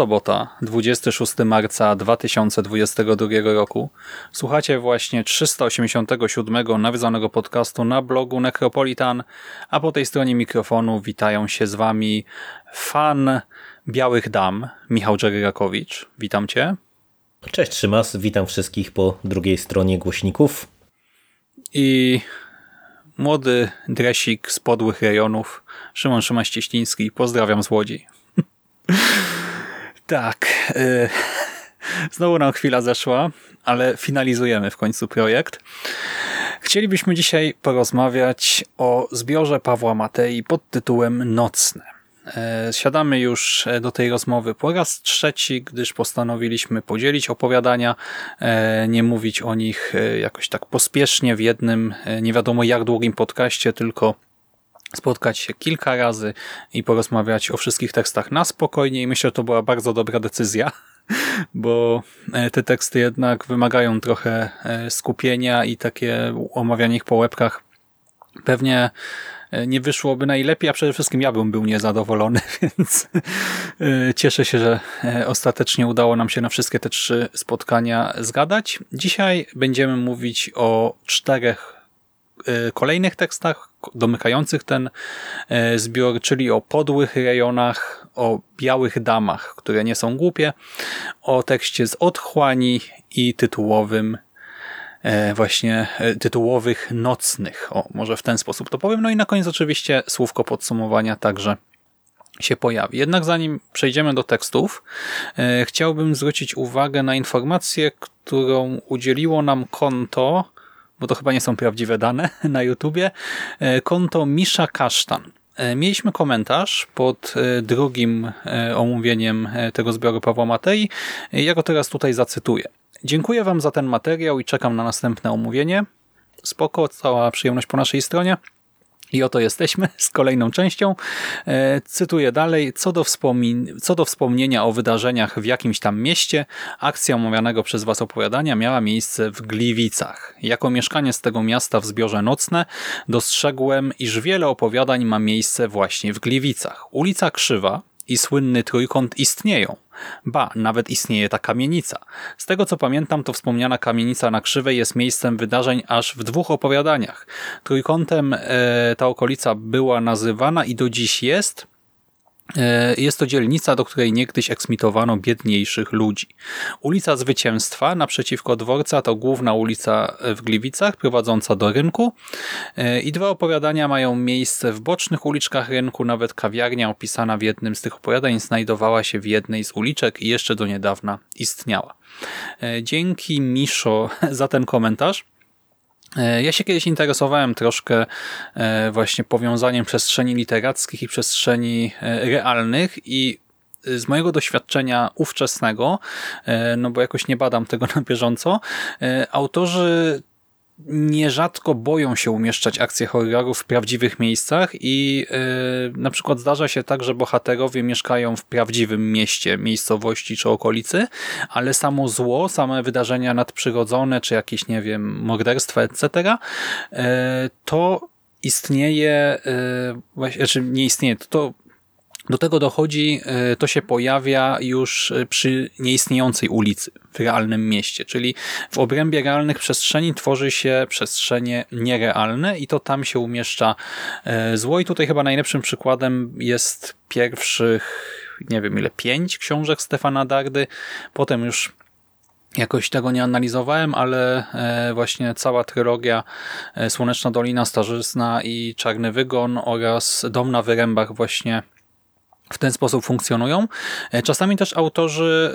Sobota, 26 marca 2022 roku. Słuchacie właśnie 387 nawiedzonego podcastu na blogu Necropolitan, a po tej stronie mikrofonu witają się z wami fan Białych Dam, Michał Dżeryrakowicz. Witam cię. Cześć Szymas, witam wszystkich po drugiej stronie głośników. I młody dresik z podłych rejonów, Szymon Szymaś-Cieśliński. Pozdrawiam z Łodzi. Tak. Y, znowu nam chwila zeszła, ale finalizujemy w końcu projekt. Chcielibyśmy dzisiaj porozmawiać o zbiorze Pawła Matei pod tytułem Nocne. Y, siadamy już do tej rozmowy po raz trzeci, gdyż postanowiliśmy podzielić opowiadania, y, nie mówić o nich jakoś tak pospiesznie w jednym, nie wiadomo jak długim podcaście, tylko spotkać się kilka razy i porozmawiać o wszystkich tekstach na spokojnie i myślę, że to była bardzo dobra decyzja, bo e, te teksty jednak wymagają trochę e, skupienia i takie omawianie ich po łebkach pewnie e, nie wyszłoby najlepiej, a przede wszystkim ja bym był niezadowolony, więc cieszę się, że ostatecznie udało nam się na wszystkie te trzy spotkania zgadać. Dzisiaj będziemy mówić o czterech kolejnych tekstach domykających ten e, zbiór, czyli o podłych rejonach, o białych damach, które nie są głupie, o tekście z otchłani i tytułowym e, właśnie tytułowych nocnych. O, może w ten sposób to powiem. No i na koniec oczywiście słówko podsumowania także się pojawi. Jednak zanim przejdziemy do tekstów, chciałbym zwrócić uwagę na informację, którą udzieliło nam konto bo to chyba nie są prawdziwe dane, na YouTubie, e, konto Misza Kasztan. E, mieliśmy komentarz pod e, drugim omówieniem tego zbioru Pawła Matei. Ja go teraz tutaj zacytuję. Dziękuję Wam za ten materiał i czekam na następne omówienie. Spoko, cała przyjemność po naszej stronie. I oto jesteśmy z kolejną częścią. E, cytuję dalej. Co do, co do wspomnienia o wydarzeniach w jakimś tam mieście, akcja omawianego przez Was opowiadania miała miejsce w Gliwicach. Jako mieszkanie z tego miasta w zbiorze nocne dostrzegłem, iż wiele opowiadań ma miejsce właśnie w Gliwicach. Ulica Krzywa, i słynny trójkąt istnieją. Ba, nawet istnieje ta kamienica. Z tego co pamiętam, to wspomniana kamienica na Krzywej jest miejscem wydarzeń aż w dwóch opowiadaniach. Trójkątem e, ta okolica była nazywana i do dziś jest, jest to dzielnica, do której niegdyś eksmitowano biedniejszych ludzi. Ulica Zwycięstwa naprzeciwko dworca to główna ulica w Gliwicach prowadząca do rynku e, i dwa opowiadania mają miejsce w bocznych uliczkach rynku. Nawet kawiarnia opisana w jednym z tych opowiadań znajdowała się w jednej z uliczek i jeszcze do niedawna istniała. E, dzięki Miszo za ten komentarz. E, ja się kiedyś interesowałem troszkę e, właśnie powiązaniem przestrzeni literackich i przestrzeni e, realnych i z mojego doświadczenia ówczesnego, no bo jakoś nie badam tego na bieżąco, autorzy nierzadko boją się umieszczać akcje horroru w prawdziwych miejscach i yy, na przykład zdarza się tak, że bohaterowie mieszkają w prawdziwym mieście, miejscowości czy okolicy, ale samo zło, same wydarzenia nadprzyrodzone, czy jakieś, nie wiem, morderstwa, etc., yy, to istnieje, yy, znaczy nie istnieje, to do tego dochodzi, e, to się pojawia już e, przy nieistniejącej ulicy w realnym mieście, czyli w obrębie realnych przestrzeni tworzy się przestrzenie nierealne i to tam się umieszcza e, zło i tutaj chyba najlepszym przykładem jest pierwszych nie wiem ile, pięć książek Stefana Dardy. Potem już Jakoś tego nie analizowałem, ale właśnie cała trylogia Słoneczna Dolina, Starzyzna i Czarny Wygon oraz Dom na Wyrębach właśnie w ten sposób funkcjonują. E, czasami też autorzy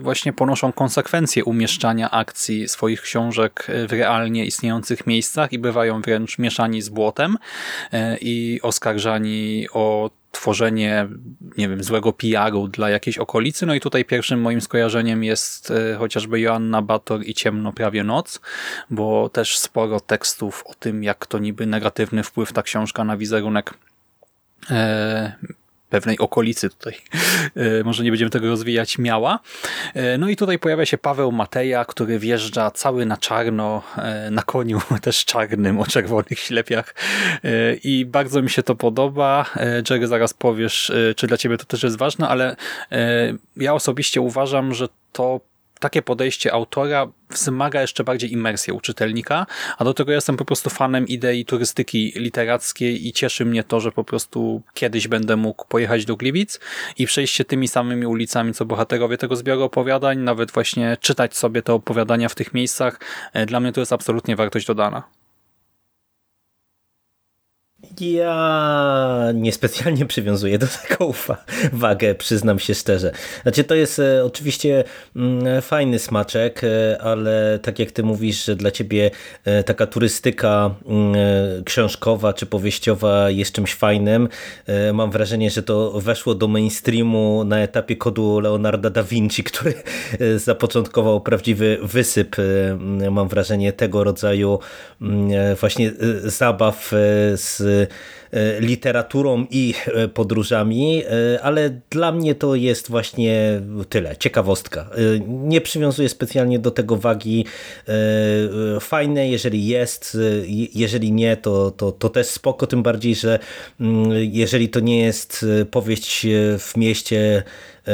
właśnie ponoszą konsekwencje umieszczania akcji swoich książek w realnie istniejących miejscach i bywają wręcz mieszani z błotem i oskarżani o tworzenie, nie wiem, złego PR-u dla jakiejś okolicy. No i tutaj pierwszym moim skojarzeniem jest e, chociażby Joanna Bator i Ciemno prawie noc, bo też sporo tekstów o tym, jak to niby negatywny wpływ ta książka na wizerunek e, pewnej okolicy tutaj, e, może nie będziemy tego rozwijać, miała. E, no i tutaj pojawia się Paweł Mateja, który wjeżdża cały na czarno, e, na koniu też czarnym, o czerwonych ślepiach i bardzo mi się to podoba. Jerry, zaraz powiesz, czy dla ciebie to też jest ważne, ale ja osobiście uważam, że to takie podejście autora wzmaga jeszcze bardziej imersję u czytelnika, a do tego jestem po prostu fanem idei turystyki literackiej i cieszy mnie to, że po prostu kiedyś będę mógł pojechać do Gliwic i przejść się tymi samymi ulicami, co bohaterowie tego zbioru opowiadań, nawet właśnie czytać sobie te opowiadania w tych miejscach. E, dla mnie to jest absolutnie wartość dodana. Ja niespecjalnie przywiązuję do tego wagę, przyznam się szczerze. Znaczy to jest e, oczywiście mm, fajny smaczek, e, ale tak jak ty mówisz, że dla ciebie e, taka turystyka mm, książkowa czy powieściowa jest czymś fajnym, mam wrażenie, że to weszło do mainstreamu na etapie kodu Leonarda da Vinci, który zapoczątkował prawdziwy wysyp, mam wrażenie, tego rodzaju mm, właśnie zabaw z literaturą i e, podróżami, e, ale dla mnie to jest właśnie tyle, ciekawostka. Nie przywiązuję specjalnie do tego wagi. Fajne, jeżeli jest, jeżeli nie, to, to, to też spoko, tym bardziej, że mm, jeżeli to nie jest powieść w mieście E,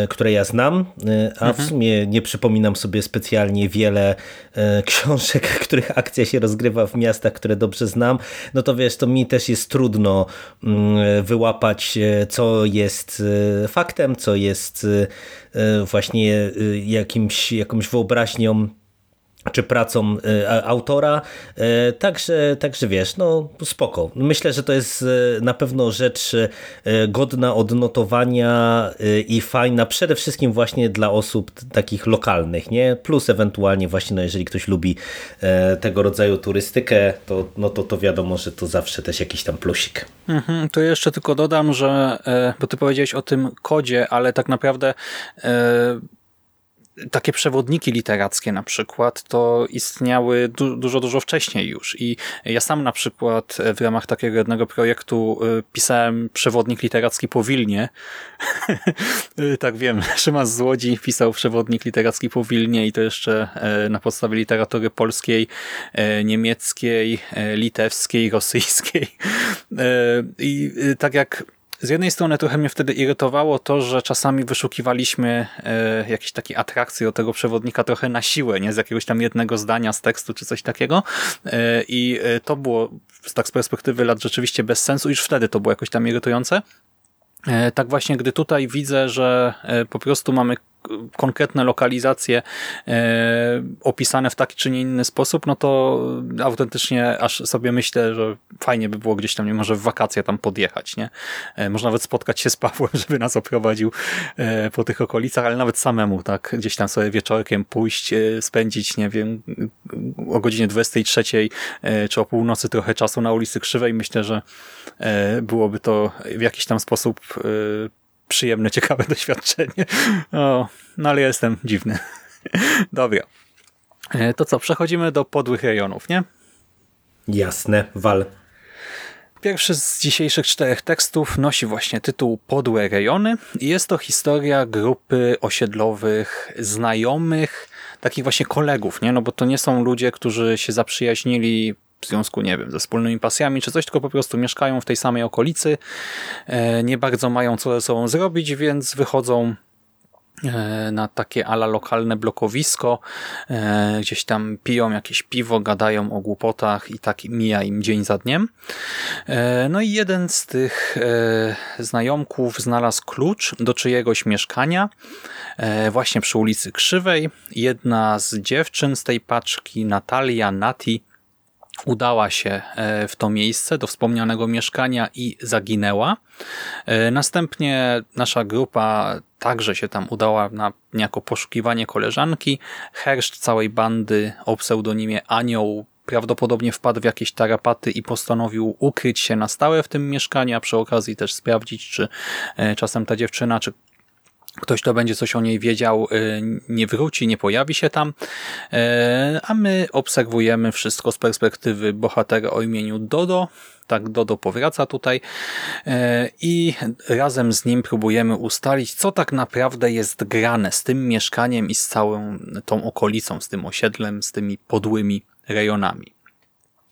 które ja znam, e, a w mhm. sumie nie przypominam sobie specjalnie wiele e, książek, których akcja się rozgrywa w miastach, które dobrze znam, no to wiesz, to mi też jest trudno mm, wyłapać, co jest faktem, co jest właśnie jakimś, jakąś wyobraźnią czy pracą e, autora. E, także, także wiesz, no spoko. Myślę, że to jest e, na pewno rzecz godna odnotowania i fajna przede wszystkim właśnie dla osób takich lokalnych, nie? Plus ewentualnie właśnie, no jeżeli ktoś lubi tego rodzaju turystykę, to, no to, to wiadomo, że to zawsze też jakiś tam plusik. Mhm, to jeszcze tylko dodam, że, bo ty powiedziałeś o tym kodzie, ale tak naprawdę takie przewodniki literackie na przykład to istniały du dużo, dużo wcześniej już i ja sam na przykład w ramach takiego jednego projektu y, pisałem przewodnik literacki po Wilnie. tak wiem, Szymas z Łodzi pisał przewodnik literacki po Wilnie i to jeszcze e, na podstawie literatury polskiej, e, niemieckiej, e, litewskiej, rosyjskiej. I tak jak z jednej strony trochę mnie wtedy irytowało to, że czasami wyszukiwaliśmy e, jakieś takie atrakcje do tego przewodnika trochę na siłę, nie z jakiegoś tam jednego zdania z tekstu czy coś takiego. E, I e, to było tak z perspektywy lat rzeczywiście bez sensu, już wtedy to było jakoś tam irytujące. Tak właśnie, gdy tutaj widzę, że po prostu mamy konkretne lokalizacje e, opisane w taki czy nie inny sposób, no to autentycznie aż sobie myślę, że fajnie by było gdzieś tam, nie może w wakacje tam podjechać, nie? E, można nawet spotkać się z Pawłem, żeby nas oprowadził e, po tych okolicach, ale nawet samemu, tak? Gdzieś tam sobie wieczorkiem pójść, spędzić, nie wiem, o godzinie 23 e, czy o północy trochę czasu na ulicy Krzywej. Myślę, że byłoby to w jakiś tam sposób przyjemne, ciekawe doświadczenie. O, no ale ja jestem dziwny. Dobra. E, to co, przechodzimy do podłych rejonów, nie? Jasne, wal. Pierwszy z dzisiejszych czterech tekstów nosi właśnie tytuł Podłe rejony i jest to historia grupy osiedlowych znajomych, takich właśnie kolegów, nie? No bo to nie są ludzie, którzy się zaprzyjaźnili w związku, nie wiem, ze wspólnymi pasjami czy coś, tylko po prostu mieszkają w tej samej okolicy, e, nie bardzo mają co ze sobą zrobić, więc wychodzą E, na takie ala lokalne blokowisko, e, gdzieś tam piją jakieś piwo, gadają o głupotach i tak mija im dzień za dniem. No i jeden z tych znajomków znalazł klucz do czyjegoś mieszkania właśnie przy ulicy Krzywej. Jedna z dziewczyn z tej paczki, Natalia Nati, udała się w to miejsce do wspomnianego mieszkania i zaginęła. Następnie nasza grupa także się tam udała na niejako poszukiwanie koleżanki. Herszt całej bandy o pseudonimie Anioł prawdopodobnie wpadł w jakieś tarapaty i postanowił ukryć się na stałe w tym mieszkaniu, a przy okazji też sprawdzić, czy e, czasem ta dziewczyna, czy ktoś, kto będzie coś o niej wiedział, e, nie wróci, nie pojawi się tam, e, a my obserwujemy wszystko z perspektywy bohatera o imieniu Dodo, tak Dodo powraca tutaj e, i razem z nim próbujemy ustalić, co tak naprawdę jest grane z tym mieszkaniem i z całą tą okolicą, z tym osiedlem, z tymi podłymi rejonami.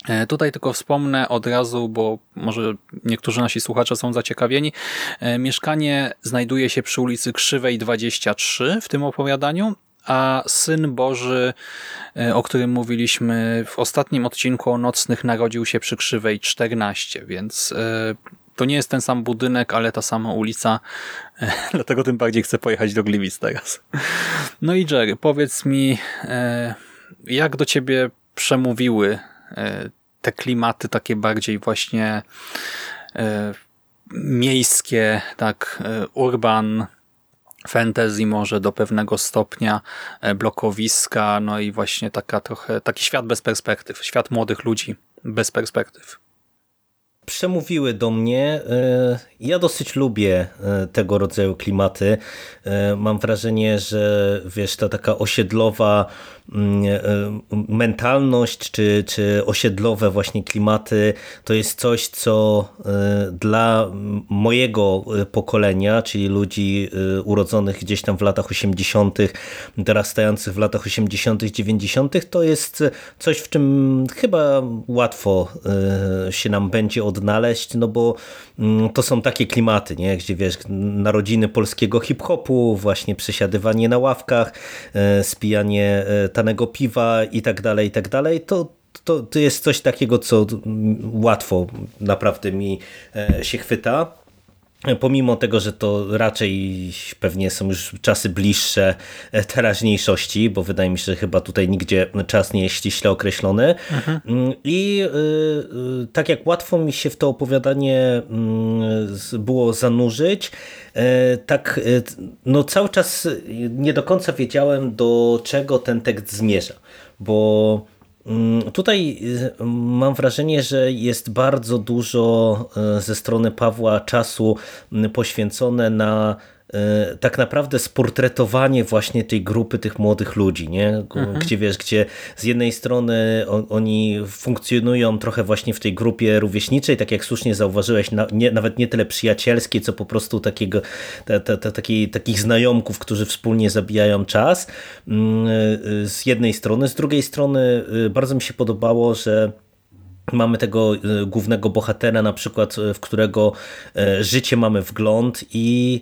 E, tutaj tylko wspomnę od razu, bo może niektórzy nasi słuchacze są zaciekawieni. E, mieszkanie znajduje się przy ulicy Krzywej 23 w tym opowiadaniu, a Syn Boży, e, o którym mówiliśmy w ostatnim odcinku o Nocnych, narodził się przy Krzywej 14, więc to nie jest ten sam budynek, ale ta sama ulica, dlatego tym bardziej chcę pojechać do Gliwic teraz. No i Jerry, powiedz mi, jak do ciebie przemówiły te klimaty takie bardziej właśnie miejskie, tak, urban, fantasy może do pewnego stopnia, e, blokowiska, no i właśnie taka trochę, taki świat bez perspektyw, świat młodych ludzi bez perspektyw przemówiły do mnie. E, ja dosyć lubię e, tego rodzaju klimaty. Mam wrażenie, że wiesz, ta taka osiedlowa Mm, e, mentalność czy, czy osiedlowe właśnie klimaty to jest coś, co e, dla mojego e, pokolenia, czyli ludzi urodzonych gdzieś tam w latach 80., dorastających w latach 80., 90., to jest coś, w czym chyba łatwo się nam będzie odnaleźć, no bo mm, to są takie klimaty, nie? gdzie wiesz, narodziny polskiego hip-hopu, właśnie przesiadywanie na ławkach, spijanie tanego piwa i tak dalej, i tak dalej, to, to, to jest coś takiego, co łatwo naprawdę mi e, się chwyta. Pomimo tego, że to raczej pewnie są już czasy bliższe e, teraźniejszości, bo wydaje mi się, że chyba tutaj nigdzie czas nie jest ściśle określony. Mhm. I y, y, tak jak łatwo mi się w to opowiadanie y, było zanurzyć, E, tak e, no cały czas nie do końca wiedziałem, do czego ten tekst zmierza, bo mm, Tutaj e, mam wrażenie, że jest bardzo dużo ze strony Pawła czasu poświęcone na tak naprawdę sportretowanie właśnie tej grupy tych młodych ludzi, nie? Mhm. gdzie wiesz, gdzie z jednej strony on, oni funkcjonują trochę właśnie w tej grupie rówieśniczej, tak jak słusznie zauważyłeś, na, nie, nawet nie tyle przyjacielskiej, co po prostu takiego, ta, ta, ta, taki, takich znajomków, którzy wspólnie zabijają czas mm, e, z jednej strony, z drugiej strony e, bardzo mi się podobało, że Mamy tego głównego bohatera, na przykład, w którego życie mamy wgląd i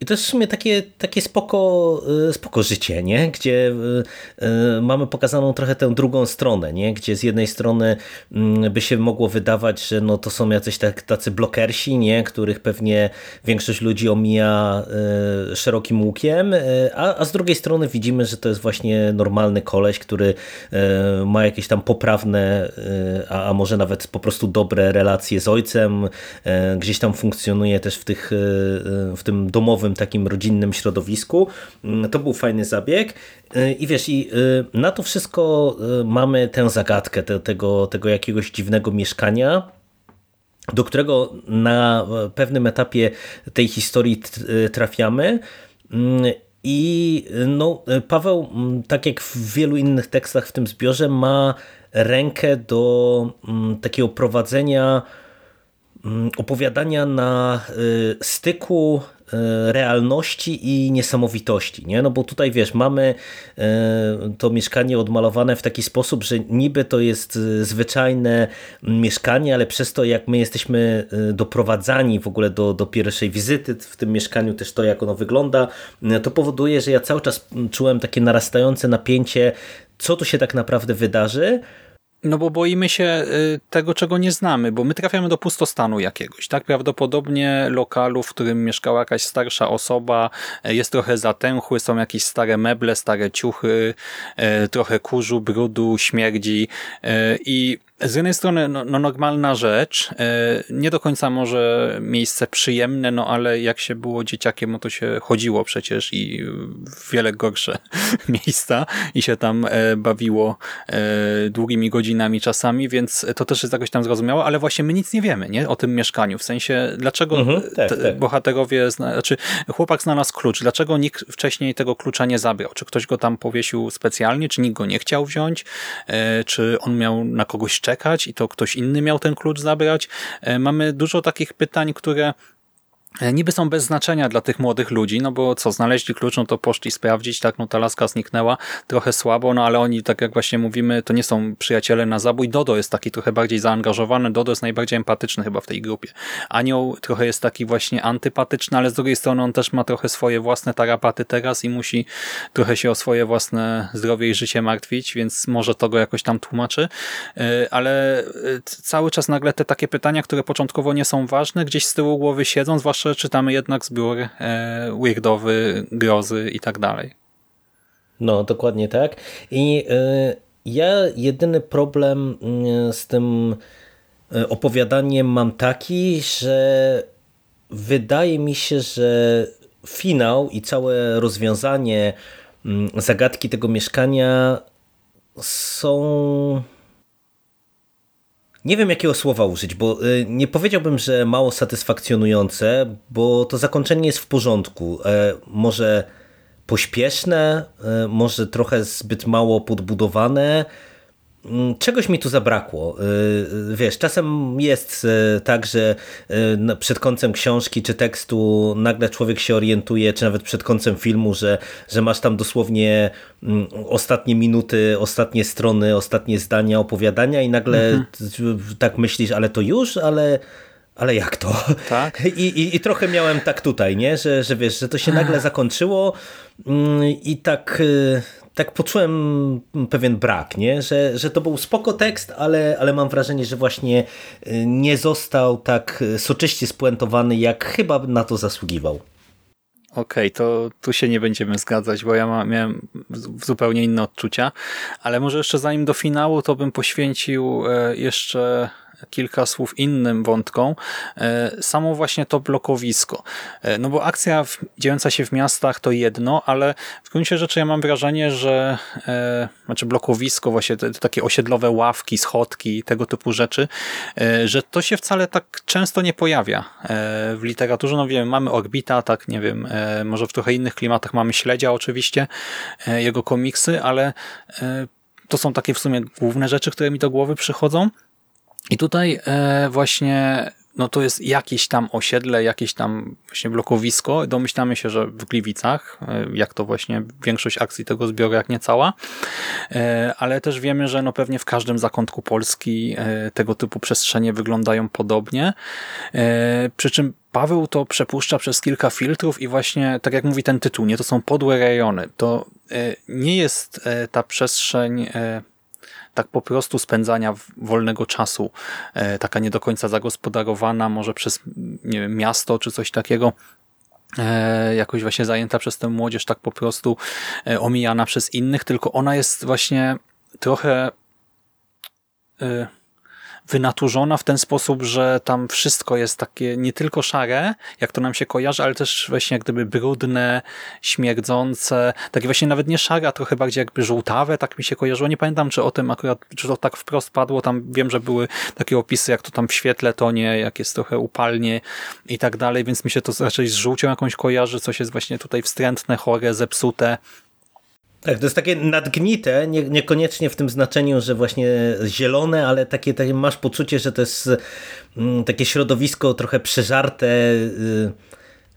i to jest w sumie takie, takie spoko, y, spoko życie, nie? gdzie y, y, mamy pokazaną trochę tę drugą stronę, nie? gdzie z jednej strony mm, by się mogło wydawać, że no to są jacyś tak, tacy blokersi, nie? których pewnie większość ludzi omija szerokim łukiem, a, a z drugiej strony widzimy, że to jest właśnie normalny koleś, który ma jakieś tam poprawne, a, a może nawet po prostu dobre relacje z ojcem, gdzieś tam funkcjonuje też w, tych, w tym domowym takim rodzinnym środowisku. Mm, to był fajny zabieg. Y, I wiesz, i y, na to wszystko y, mamy tę zagadkę te, tego, tego jakiegoś dziwnego mieszkania, do którego na pewnym etapie tej historii trafiamy. Mm, I no, Paweł, mm, tak jak w wielu innych tekstach w tym zbiorze, ma rękę do takiego prowadzenia opowiadania na styku realności i niesamowitości, nie? No bo tutaj wiesz, mamy to mieszkanie odmalowane w taki sposób, że niby to jest zwyczajne mieszkanie, ale przez to jak my jesteśmy doprowadzani w ogóle do, do pierwszej wizyty w tym mieszkaniu, też to jak ono wygląda, to powoduje, że ja cały czas czułem takie narastające napięcie, co tu się tak naprawdę wydarzy, no bo boimy się y, tego, czego nie znamy, bo my trafiamy do pustostanu jakiegoś, tak? Prawdopodobnie lokalu, w którym mieszkała jakaś starsza osoba, y, jest trochę zatęchły, są jakieś stare meble, stare ciuchy, y, trochę kurzu, brudu, śmierdzi i z jednej strony no, no, normalna rzecz, e, nie do końca może miejsce przyjemne, no ale jak się było dzieciakiem, no to się chodziło przecież i w wiele gorsze miejsca i się tam e, bawiło e, długimi godzinami czasami, więc to też jest jakoś tam zrozumiałe, ale właśnie my nic nie wiemy nie? o tym mieszkaniu, w sensie dlaczego mhm, tak, tak. bohaterowie, znaczy chłopak znalazł klucz, dlaczego nikt wcześniej tego klucza nie zabrał, czy ktoś go tam powiesił specjalnie, czy nikt go nie chciał wziąć, czy on miał na kogoś czekać i to ktoś inny miał ten klucz zabrać. E, mamy dużo takich pytań, które niby są bez znaczenia dla tych młodych ludzi, no bo co, znaleźli klucz, no to poszli sprawdzić, tak, no ta laska zniknęła trochę słabo, no ale oni, tak jak właśnie mówimy, to nie są przyjaciele na zabój. Dodo jest taki trochę bardziej zaangażowany, Dodo jest najbardziej empatyczny chyba w tej grupie. Anioł trochę jest taki właśnie antypatyczny, ale z drugiej strony on też ma trochę swoje własne tarapaty teraz i musi trochę się o swoje własne zdrowie i życie martwić, więc może to go jakoś tam tłumaczy, e, ale e, cały czas nagle te takie pytania, które początkowo nie są ważne, gdzieś z tyłu głowy siedzą, zwłaszcza czytamy jednak zbiór e, weirdowy, grozy i tak dalej. No, dokładnie tak. I e, ja jedyny problem mm, z tym e, opowiadaniem mam taki, że wydaje mi się, że finał i całe rozwiązanie mm, zagadki tego mieszkania są nie wiem jakiego słowa użyć, bo y, nie powiedziałbym, że mało satysfakcjonujące, bo to zakończenie jest w porządku. E, może pośpieszne, e, może trochę zbyt mało podbudowane, czegoś mi tu zabrakło. Y, y, wiesz, czasem jest y, tak, że przed końcem książki czy tekstu nagle człowiek się orientuje, czy nawet przed końcem filmu, że, że masz tam dosłownie mm, ostatnie minuty, ostatnie strony, ostatnie zdania opowiadania i nagle mhm. tak myślisz, ale to już, ale ale jak to? Tak? I, i, I trochę miałem tak tutaj, nie? Że, że wiesz, że to się nagle zakończyło mm, i tak, tak poczułem pewien brak, nie? Że, że to był spoko tekst, ale, ale mam wrażenie, że właśnie y, nie został tak soczyście spuentowany, jak chyba na to zasługiwał. Okej, okay, to tu się nie będziemy zgadzać, bo ja miałem zupełnie inne odczucia, ale może jeszcze zanim do finału, to bym poświęcił e, jeszcze kilka słów innym wątkom, e, samo właśnie to blokowisko. E, no bo akcja dziejąca się w miastach to jedno, ale w gruncie rzeczy ja mam wrażenie, że e, znaczy blokowisko, właśnie te, te takie osiedlowe ławki, schodki, tego typu rzeczy, że to się wcale tak często nie pojawia w literaturze. No wiem, mamy Orbita, tak nie wiem, może w trochę innych klimatach mamy Śledzia oczywiście, jego komiksy, ale to są takie w sumie główne rzeczy, które mi do głowy przychodzą. I tutaj e, właśnie no to jest jakieś tam osiedle, jakieś tam właśnie blokowisko. Domyślamy się, że w Gliwicach, e, jak to właśnie większość akcji tego zbioru, jak nie cała, e, ale też wiemy, że no pewnie w każdym zakątku Polski tego typu przestrzenie wyglądają podobnie. Przy czym Paweł to przepuszcza przez kilka filtrów i właśnie, tak jak mówi ten tytuł, nie to są podłe rejony. To nie jest ta przestrzeń tak po prostu spędzania wolnego czasu, e, taka nie do końca zagospodarowana, może przez nie wiem, miasto czy coś takiego, e, jakoś właśnie zajęta przez tę młodzież, tak po prostu e, omijana przez innych, tylko ona jest właśnie trochę wynaturzona w ten sposób, że tam wszystko jest takie nie tylko szare, jak to nam się kojarzy, ale też właśnie jak gdyby brudne, śmierdzące, takie właśnie nawet nie szare, a trochę bardziej jakby żółtawe, tak mi się kojarzyło. Nie pamiętam, czy o tym akurat, czy to tak wprost padło, tam wiem, że były takie opisy, jak to tam w świetle tonie, jak jest trochę upalnie i tak dalej, więc mi się to raczej z żółcią jakąś kojarzy, coś jest właśnie tutaj wstrętne, chore, zepsute, Tak, to jest takie nadgnite, nie, niekoniecznie w tym znaczeniu, że właśnie zielone, ale takie, takie masz poczucie, że to jest mm, takie środowisko trochę przeżarte, y,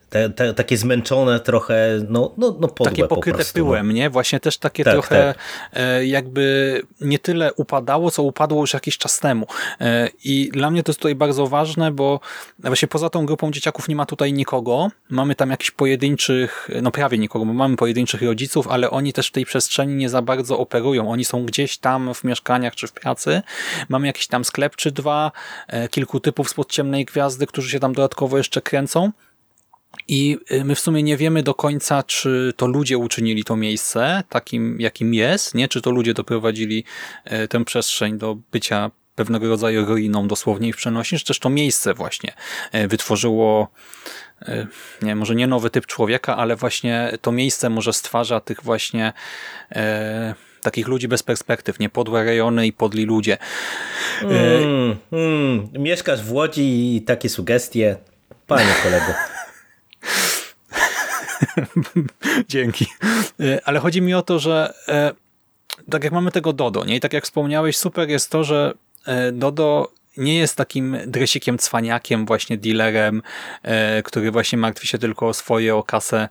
te, te, takie zmęczone trochę, no, no, no podłe Takie pokryte po pyłem, no. nie? Właśnie też takie Tak, trochę tak. e, jakby nie tyle upadało, co upadło już jakiś czas temu. E, I dla mnie to jest tutaj bardzo ważne, bo właśnie poza tą grupą dzieciaków nie ma tutaj nikogo. Mamy tam jakichś pojedynczych, no prawie nikogo, bo mamy pojedynczych rodziców, ale oni też w tej przestrzeni nie za bardzo operują. Oni są gdzieś tam w mieszkaniach czy w pracy. Mamy jakiś tam sklep czy dwa, e, kilku typów spod ciemnej gwiazdy, którzy się tam dodatkowo jeszcze kręcą. I y, my w sumie nie wiemy do końca, czy to ludzie uczynili to miejsce takim, jakim jest, nie? Czy to ludzie doprowadzili e, tę przestrzeń do bycia pewnego rodzaju ruiną dosłownie i w przenośni, czy też to miejsce właśnie e, wytworzyło nie, może nie nowy typ człowieka, ale właśnie to miejsce może stwarza tych właśnie e, takich ludzi bez perspektyw, nie podłe rejony i podli ludzie. Mm, mm, mieszkasz w Łodzi i takie sugestie, panie kolego. Dzięki. E, Ale chodzi mi o to, że e, tak jak mamy tego Dodo, nie? I tak jak wspomniałeś, super jest to, że e, Dodo nie jest takim dresikiem, cwaniakiem, właśnie dealerem, który właśnie martwi się tylko o swoje, o kasę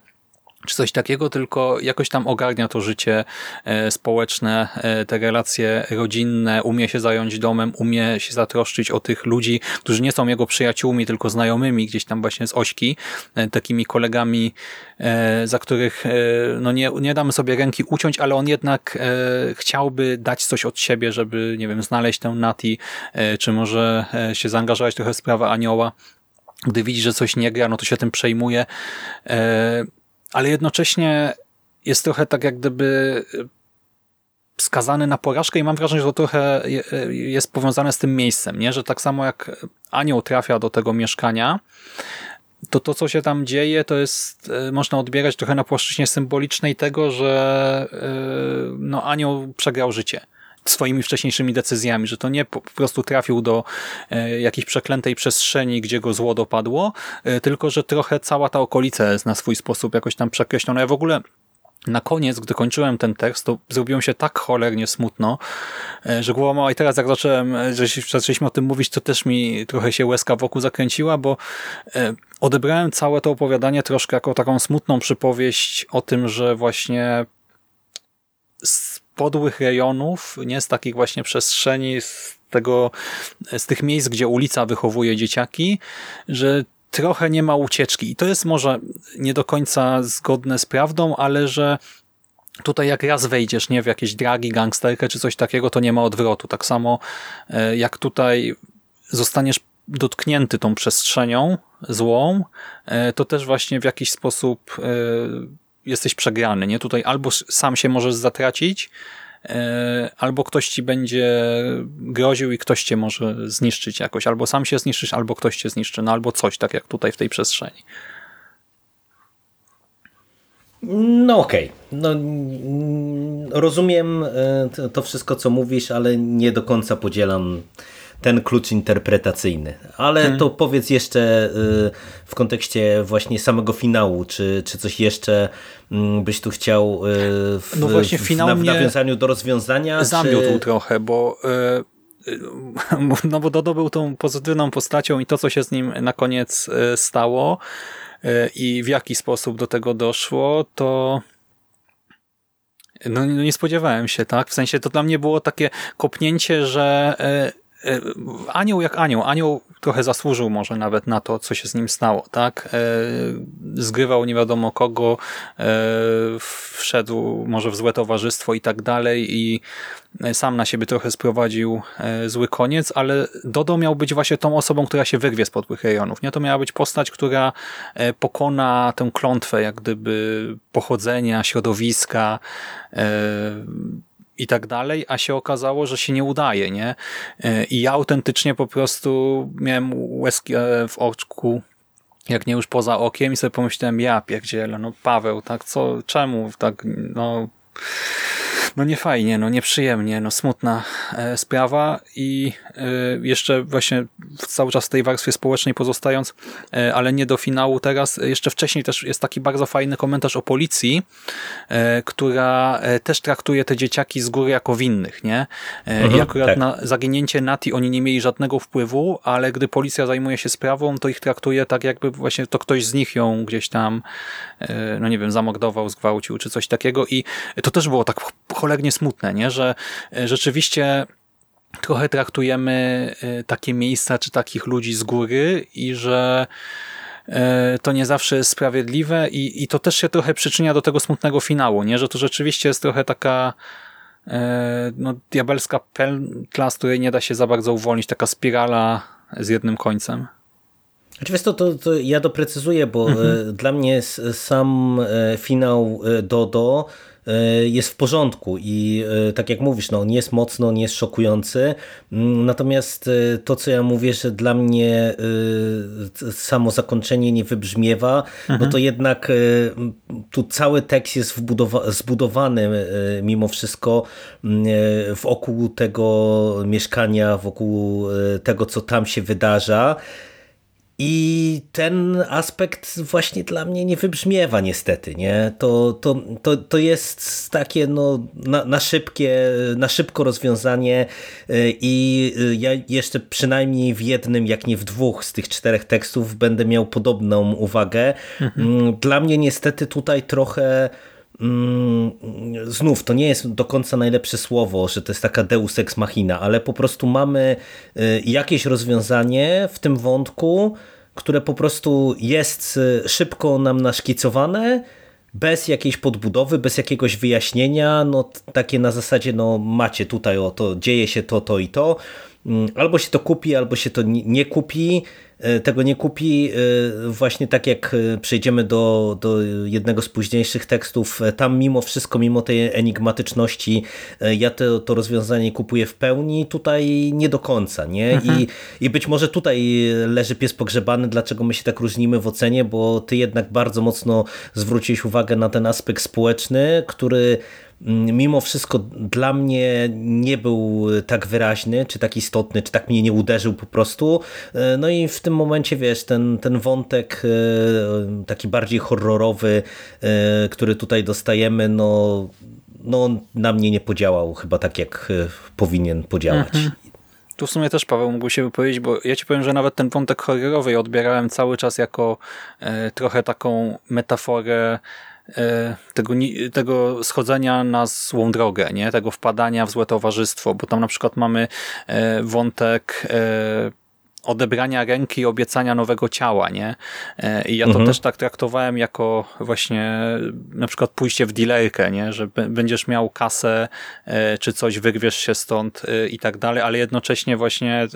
czy coś takiego, tylko jakoś tam ogarnia to życie e, społeczne, e, te relacje rodzinne, umie się zająć domem, umie się zatroszczyć o tych ludzi, którzy nie są jego przyjaciółmi, tylko znajomymi gdzieś tam właśnie z ośki, e, takimi kolegami, za których no nie, nie damy sobie ręki uciąć, ale on jednak chciałby dać coś od siebie, żeby, nie wiem, znaleźć tę Nati, czy może się zaangażować trochę w sprawę anioła. Gdy widzi, że coś nie gra, no to się tym przejmuje. E, ale jednocześnie jest trochę tak jak gdyby skazany na porażkę i mam wrażenie, że to trochę je- jest powiązane z tym miejscem, nie? że tak samo jak anioł trafia do tego mieszkania, to to, co się tam dzieje, to jest, e, można odbierać trochę na płaszczyźnie symbolicznej tego, że e, no, anioł przegrał życie swoimi wcześniejszymi decyzjami, że to nie po prostu trafił do e, jakiejś przeklętej przestrzeni, gdzie go zło dopadło, e, tylko że trochę cała ta okolica jest na swój sposób jakoś tam przekreślona. Ja w ogóle na koniec, gdy kończyłem ten tekst, to zrobiło się tak cholernie smutno, e, że głowa mała i teraz jak zacząłem, że zaczęliśmy o tym mówić, to też mi trochę się łezka wokół zakręciła, bo odebrałem całe to opowiadanie troszkę jako taką smutną przypowieść o tym, że właśnie podłych rejonów, nie z takich właśnie przestrzeni, z tego, z tych miejsc, gdzie ulica wychowuje dzieciaki, że trochę nie ma ucieczki. I to jest może nie do końca zgodne z prawdą, ale że tutaj jak raz wejdziesz nie w jakieś dragi, gangsterkę czy coś takiego, to nie ma odwrotu. Tak samo e, jak tutaj zostaniesz dotknięty tą przestrzenią złą, e, to też właśnie w jakiś sposób e, jesteś przegrany. Nie? Tutaj albo sam się możesz zatracić, e, albo ktoś ci będzie groził i ktoś cię może zniszczyć jakoś. Albo sam się zniszczysz, albo ktoś cię zniszczy, no albo coś, tak jak tutaj w tej przestrzeni. No okej, no, mm, rozumiem e, to wszystko, co mówisz, ale nie do końca podzielam ten klucz interpretacyjny. Ale Hmm. to powiedz jeszcze e, w kontekście właśnie samego finału, czy, czy coś jeszcze mm, byś tu chciał e, w, No właśnie, w, na- w nawiązaniu do rozwiązania? Zamiótł czy... trochę, bo e, no bo Dodo był tą pozytywną postacią i to, co się z nim na koniec stało i w jaki sposób do tego doszło, to no, no nie spodziewałem się, tak? W sensie to dla mnie było takie kopnięcie, że anioł jak anioł. Anioł trochę zasłużył może nawet na to, co się z nim stało, tak? E, Zgrywał nie wiadomo kogo, e, wszedł może w złe towarzystwo i tak dalej i sam na siebie trochę sprowadził e, zły koniec, ale Dodo miał być właśnie tą osobą, która się wyrwie z podłych rejonów. Nie? To miała być postać, która e, pokona tę klątwę jak gdyby pochodzenia, środowiska e, i tak dalej, a się okazało, że się nie udaje, nie? E, I ja autentycznie po prostu miałem łezki e, w oczku, jak nie już poza okiem i sobie pomyślałem, ja pierdzielę, no Paweł, tak, co, czemu tak, no no nie fajnie, no nieprzyjemnie, no smutna e, sprawa i e, jeszcze właśnie cały czas w tej warstwie społecznej pozostając, e, ale nie do finału teraz, jeszcze wcześniej też jest taki bardzo fajny komentarz o policji, która też traktuje te dzieciaki z góry jako winnych, nie? E, I Mhm, akurat tak. na zaginięcie Nati oni nie mieli żadnego wpływu, ale gdy policja zajmuje się sprawą, to ich traktuje tak jakby właśnie to ktoś z nich ją gdzieś tam, no nie wiem, zamordował, zgwałcił czy coś takiego i to też było tak cholernie smutne, nie? że e, rzeczywiście trochę traktujemy e, takie miejsca czy takich ludzi z góry i że e, to nie zawsze jest sprawiedliwe i, i to też się trochę przyczynia do tego smutnego finału, nie? że to rzeczywiście jest trochę taka no, diabelska pętla, z której nie da się za bardzo uwolnić, taka spirala z jednym końcem. Znaczy wiesz, to, to, to ja doprecyzuję, bo e, dla mnie sam finał Dodo jest w porządku i e, tak jak mówisz, no, on jest mocny, on jest szokujący, Mm, natomiast e, to, co ja mówię, że dla mnie e, samo zakończenie nie wybrzmiewa, no to jednak e, tu cały tekst jest zbudowany e, mimo wszystko e, wokół tego mieszkania, wokół e, tego, co tam się wydarza. I ten aspekt właśnie dla mnie nie wybrzmiewa niestety, nie? To, to, to, to jest takie no, na, na szybkie, na szybko rozwiązanie y, i y, ja jeszcze przynajmniej w jednym, jak nie w dwóch z tych czterech tekstów będę miał podobną uwagę. Mm, Dla mnie niestety tutaj trochę znów, to nie jest do końca najlepsze słowo, że to jest taka deus ex machina, ale po prostu mamy y, jakieś rozwiązanie w tym wątku, które po prostu jest y, szybko nam naszkicowane, bez jakiejś podbudowy, bez jakiegoś wyjaśnienia, no takie na zasadzie, no macie tutaj, o to dzieje się to, to i to, Mm, albo się to kupi, albo się to nie kupi, tego nie kupi. e, Właśnie tak jak e, przejdziemy do, do jednego z późniejszych tekstów, e, tam mimo wszystko, mimo tej enigmatyczności, e, ja to, to rozwiązanie kupuję w pełni, tutaj nie do końca. nie I, I być może tutaj leży pies pogrzebany, dlaczego my się tak różnimy w ocenie, bo ty jednak bardzo mocno zwróciłeś uwagę na ten aspekt społeczny, który mimo wszystko dla mnie nie był tak wyraźny, czy tak istotny, czy tak mnie nie uderzył po prostu. E, No i w tym momencie, wiesz, ten, ten wątek e, taki bardziej horrorowy, e, który tutaj dostajemy, no, no na mnie nie podziałał chyba tak, jak e, powinien podziałać. Tu w sumie też Paweł mógł się wypowiedzieć, bo ja ci powiem, że nawet ten wątek horrorowy odbierałem cały czas jako e, trochę taką metaforę e, tego, ni- tego schodzenia na złą drogę, nie? tego wpadania w złe towarzystwo, bo tam na przykład mamy e, wątek e, odebrania ręki i obiecania nowego ciała, nie? E, I ja to Mhm. też tak traktowałem jako właśnie na przykład pójście w dealerkę, nie? Że będziesz miał kasę, e, czy coś, wyrwiesz się stąd e, i tak dalej, ale jednocześnie właśnie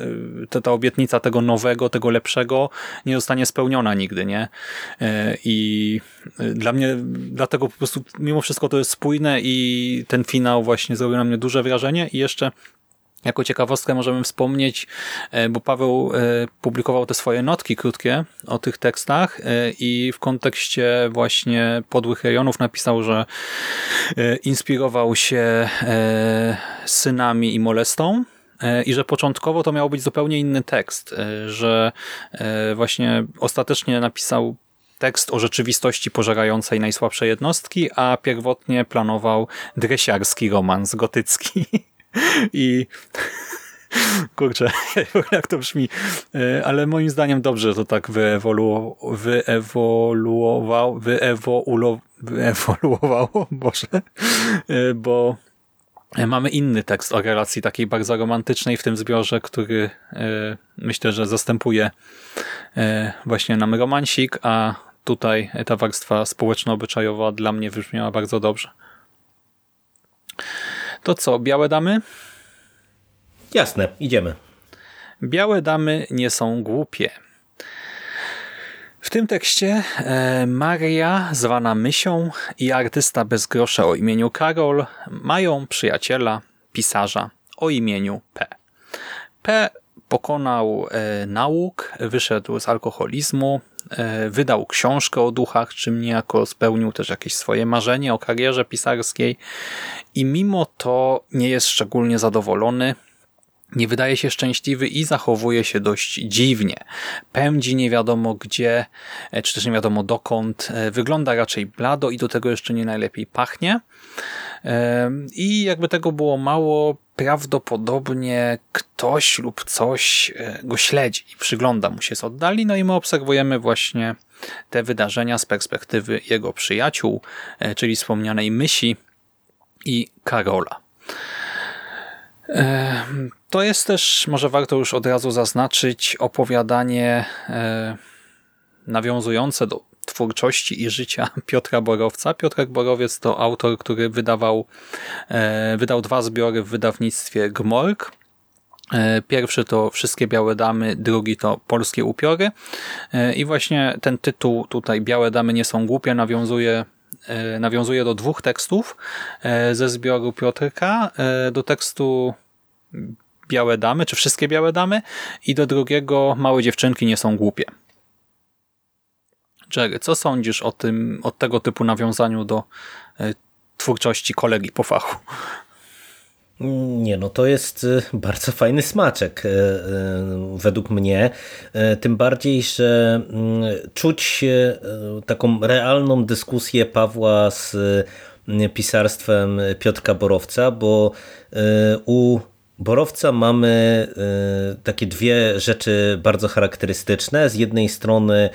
ta, ta obietnica tego nowego, tego lepszego nie zostanie spełniona nigdy, nie? I dla mnie, dlatego po prostu mimo wszystko to jest spójne i ten finał właśnie zrobił na mnie duże wrażenie i jeszcze jako ciekawostkę możemy wspomnieć, e, bo Paweł e, publikował te swoje notki krótkie o tych tekstach e, i w kontekście właśnie podłych rejonów napisał, że inspirował się synami i molestą i że początkowo to miał być zupełnie inny tekst, że właśnie ostatecznie napisał tekst o rzeczywistości pożerającej najsłabsze jednostki, a pierwotnie planował dresiarski romans gotycki. I kurczę, jak to brzmi, E, ale moim zdaniem dobrze to tak wyewolu, wyewoluował, wyewoluował, wyewoluowało, Boże, E, bo mamy inny tekst o relacji takiej bardzo romantycznej w tym zbiorze, który e, myślę, że zastępuje właśnie nam romansik, a tutaj ta warstwa społeczno-obyczajowa dla mnie wybrzmiała bardzo dobrze. To co, białe damy? Jasne, idziemy. Białe damy nie są głupie. W tym tekście e, Maria, zwana Mysią i artysta bez grosza o imieniu Karol mają przyjaciela, pisarza o imieniu P. P pokonał e, nauk, wyszedł z alkoholizmu, wydał książkę o duchach, czym niejako spełnił też jakieś swoje marzenie o karierze pisarskiej i mimo to nie jest szczególnie zadowolony nie wydaje się szczęśliwy i zachowuje się dość dziwnie. Pędzi nie wiadomo gdzie, e, czy też nie wiadomo dokąd. E, wygląda raczej blado i do tego jeszcze nie najlepiej pachnie. E, I jakby tego było mało, prawdopodobnie ktoś lub coś go śledzi i przygląda mu się z oddali, no i my obserwujemy właśnie te wydarzenia z perspektywy jego przyjaciół, czyli wspomnianej Mysi i Karola. To jest też, może warto już od razu zaznaczyć, opowiadanie e, nawiązujące do twórczości i życia Piotra Borowca. Piotrek Borowiec to autor, który wydawał, e, wydał dwa zbiory w wydawnictwie Gmorg. E, pierwszy to Wszystkie Białe Damy, drugi to Polskie Upiory. I właśnie ten tytuł tutaj Białe Damy nie są głupie nawiązuje nawiązuje do dwóch tekstów ze zbioru Piotrka. Do tekstu białe damy, czy wszystkie białe damy i do drugiego małe dziewczynki nie są głupie. Jerry, co sądzisz o tym, o tego typu nawiązaniu do e, twórczości kolegi po fachu? Nie, no to jest e, bardzo fajny smaczek e, według mnie. Tym bardziej, że mm, czuć taką realną dyskusję Pawła z pisarstwem Piotrka Borowca, bo u Borowca mamy takie dwie rzeczy bardzo charakterystyczne. Z jednej strony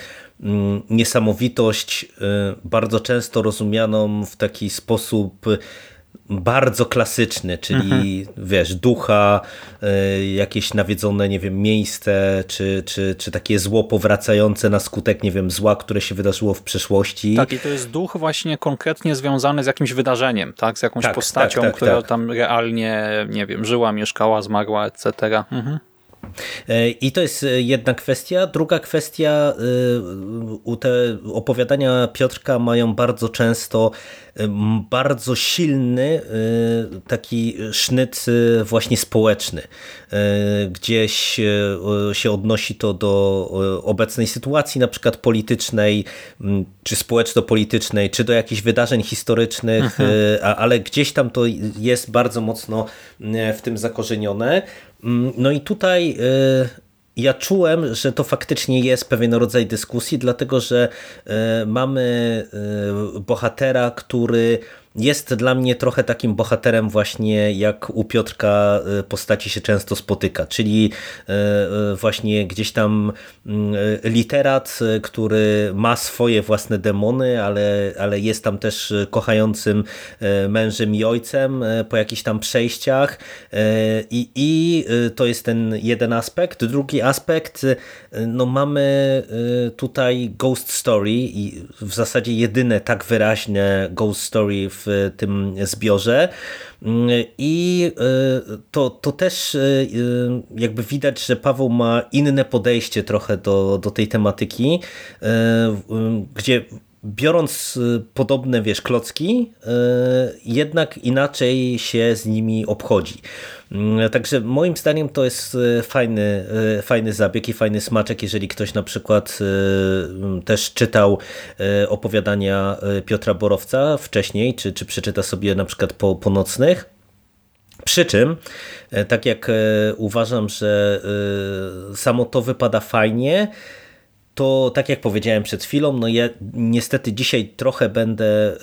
niesamowitość, y, bardzo często rozumianą w taki sposób bardzo klasyczny, czyli mhm. wiesz, ducha, y, jakieś nawiedzone, nie wiem, miejsce, czy, czy, czy takie zło powracające na skutek, nie wiem, zła, które się wydarzyło w przeszłości. Tak, i to jest duch właśnie konkretnie związany z jakimś wydarzeniem, tak, z jakąś tak, postacią, tak, tak, która tak. tam realnie, nie wiem, żyła, mieszkała, zmarła, etc. Mhm. E, I to jest e, jedna kwestia. Druga kwestia, e, te opowiadania Piotrka mają bardzo często bardzo silny taki sznyt właśnie społeczny. Gdzieś się odnosi to do obecnej sytuacji, na przykład politycznej, czy społeczno-politycznej, czy do jakichś wydarzeń historycznych, mhm. ale gdzieś tam to jest bardzo mocno w tym zakorzenione. Mm, no i tutaj y, ja czułem, że to faktycznie jest pewien rodzaj dyskusji, dlatego że y, mamy y, bohatera, który jest dla mnie trochę takim bohaterem właśnie jak u Piotrka y, postaci się często spotyka, czyli y, y, właśnie gdzieś tam literat, który ma swoje własne demony, ale, ale jest tam też kochającym mężem i ojcem po jakichś tam przejściach i, i to jest ten jeden aspekt. Drugi aspekt, no mamy tutaj ghost story i w zasadzie jedyne tak wyraźne ghost story w w tym zbiorze. I y, to, to też y, jakby widać, że Paweł ma inne podejście trochę do, do tej tematyki, y, gdzie biorąc podobne, wiesz, klocki, jednak inaczej się z nimi obchodzi. Mm, także moim zdaniem to jest e, fajny, e, fajny zabieg i fajny smaczek, jeżeli ktoś na przykład e, też czytał opowiadania Piotra Borowca wcześniej, czy, czy przeczyta sobie na przykład po, po nocnych. Przy czym, tak jak uważam, że samo to wypada fajnie, to tak jak powiedziałem przed chwilą, no ja niestety dzisiaj trochę będę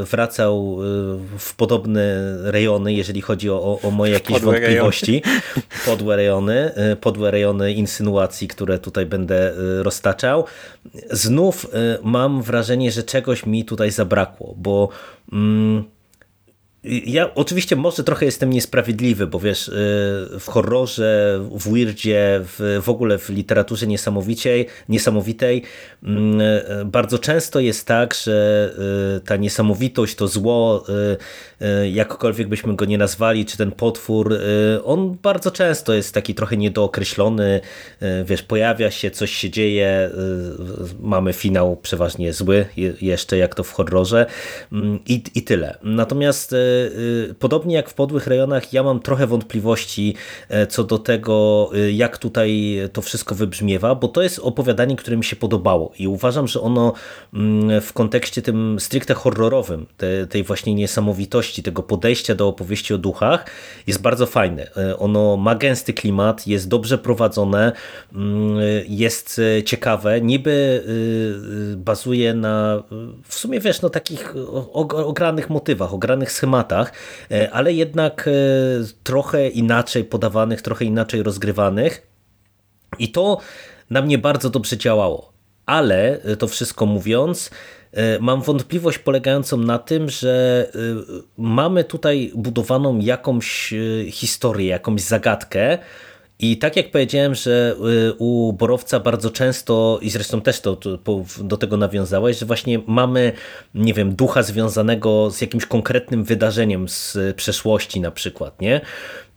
y, wracał y, w podobne rejony, jeżeli chodzi o, o moje jakieś podłe wątpliwości. Rejony. Podłe rejony, y, podłe rejony insynuacji, które tutaj będę roztaczał. Znów mam wrażenie, że czegoś mi tutaj zabrakło, bo mm, ja oczywiście może trochę jestem niesprawiedliwy, bo wiesz, y, w horrorze, w weirdzie, w, w ogóle w literaturze niesamowitej, niesamowitej mm, y, bardzo często jest tak, że y, ta niesamowitość, to zło, jakkolwiek byśmy go nie nazwali, czy ten potwór, on bardzo często jest taki trochę niedookreślony, wiesz, pojawia się, coś się dzieje, mamy finał przeważnie zły, jeszcze jak to w horrorze mm, i, i tyle. Natomiast podobnie jak w podłych rejonach, ja mam trochę wątpliwości co do tego, jak tutaj to wszystko wybrzmiewa, bo to jest opowiadanie, które mi się podobało i uważam, że ono mm, w kontekście tym stricte horrorowym, te, tej właśnie niesamowitości, tego podejścia do opowieści o duchach jest bardzo fajne. Ono ma gęsty klimat, jest dobrze prowadzone, mm, jest ciekawe, niby bazuje na w sumie wiesz, no takich ogranych motywach, ogranych schematach, e, ale jednak e, trochę inaczej podawanych, trochę inaczej rozgrywanych i to na mnie bardzo dobrze działało. Ale e, to wszystko mówiąc, mam wątpliwość polegającą na tym, że mamy tutaj budowaną jakąś historię, jakąś zagadkę, i tak jak powiedziałem, że y, u Borowca bardzo często, i zresztą też to, to do tego nawiązałeś, że właśnie mamy, nie wiem, ducha związanego z jakimś konkretnym wydarzeniem z przeszłości na przykład, nie?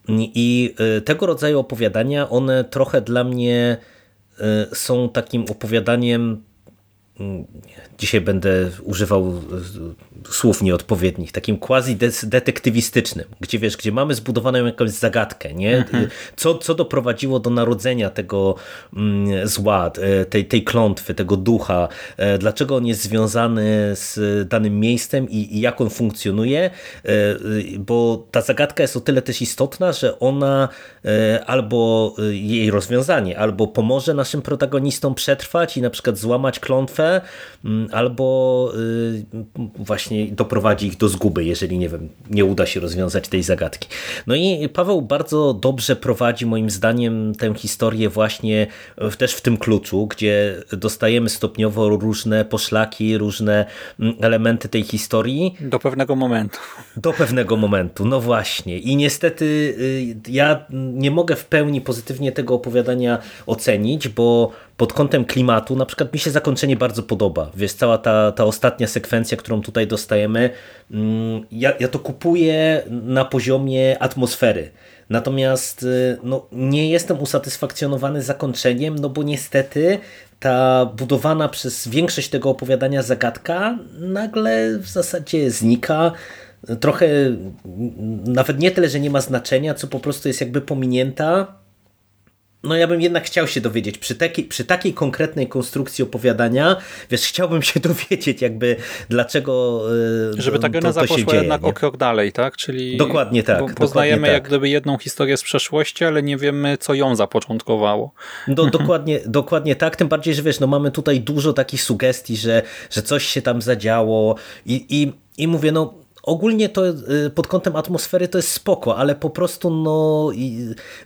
I y, tego rodzaju opowiadania, one trochę dla mnie y, są takim opowiadaniem dzisiaj będę używał słów nieodpowiednich, takim quasi-detektywistycznym, gdzie wiesz, gdzie mamy zbudowaną jakąś zagadkę, nie? Mhm. Co, co doprowadziło do narodzenia tego mm, zła, e, tej, tej klątwy, tego ducha, e, dlaczego on jest związany z danym miejscem i, i jak on funkcjonuje, e, bo ta zagadka jest o tyle też istotna, że ona albo jej rozwiązanie, albo pomoże naszym protagonistom przetrwać i na przykład złamać klątwę, mm, albo właśnie doprowadzi ich do zguby, jeżeli nie wiem, nie uda się rozwiązać tej zagadki. No i Paweł bardzo dobrze prowadzi moim zdaniem tę historię właśnie też w tym kluczu, gdzie dostajemy stopniowo różne poszlaki, różne mm, elementy tej historii. Do pewnego momentu. Do pewnego momentu, no właśnie. I niestety y, ja nie mogę w pełni pozytywnie tego opowiadania ocenić, bo pod kątem klimatu, na przykład mi się zakończenie bardzo podoba. Wiesz, cała ta, ta ostatnia sekwencja, którą tutaj dostajemy, mm, ja, ja to kupuję na poziomie atmosfery. Natomiast y, no, nie jestem usatysfakcjonowany zakończeniem, no bo niestety ta budowana przez większość tego opowiadania zagadka nagle w zasadzie znika. Trochę nawet nie tyle, że nie ma znaczenia, co po prostu jest jakby pominięta no ja bym jednak chciał się dowiedzieć, przy, taki, przy takiej konkretnej konstrukcji opowiadania, wiesz, chciałbym się dowiedzieć jakby dlaczego yy, Żeby ta geneza to, to poszła dzieje, jednak nie? o krok dalej, tak? Czyli dokładnie tak. Poznajemy dokładnie jak tak. gdyby jedną historię z przeszłości, ale nie wiemy co ją zapoczątkowało. Do, dokładnie, dokładnie tak, tym bardziej, że wiesz, no mamy tutaj dużo takich sugestii, że, że coś się tam zadziało i, i, i mówię, no Ogólnie to y, pod kątem atmosfery to jest spoko, ale po prostu no,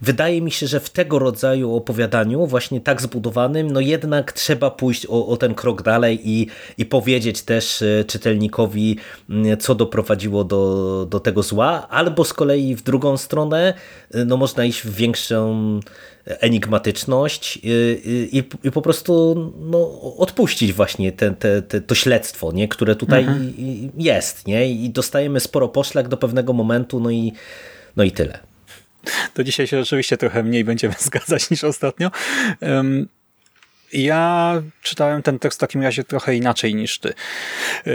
wydaje mi się, że w tego rodzaju opowiadaniu, właśnie tak zbudowanym, no jednak trzeba pójść o, o ten krok dalej i, i powiedzieć też y, czytelnikowi, y, co doprowadziło do, do tego zła, albo z kolei w drugą stronę, no można iść w większą enigmatyczność i, i, po prostu no, odpuścić właśnie te, te, te, to śledztwo, nie? które tutaj mhm. jest. Nie? I dostajemy sporo poszlak do pewnego momentu, no i, no i tyle. To dzisiaj się rzeczywiście trochę mniej będziemy zgadzać niż ostatnio. Ja czytałem ten tekst w takim razie trochę inaczej niż ty. E,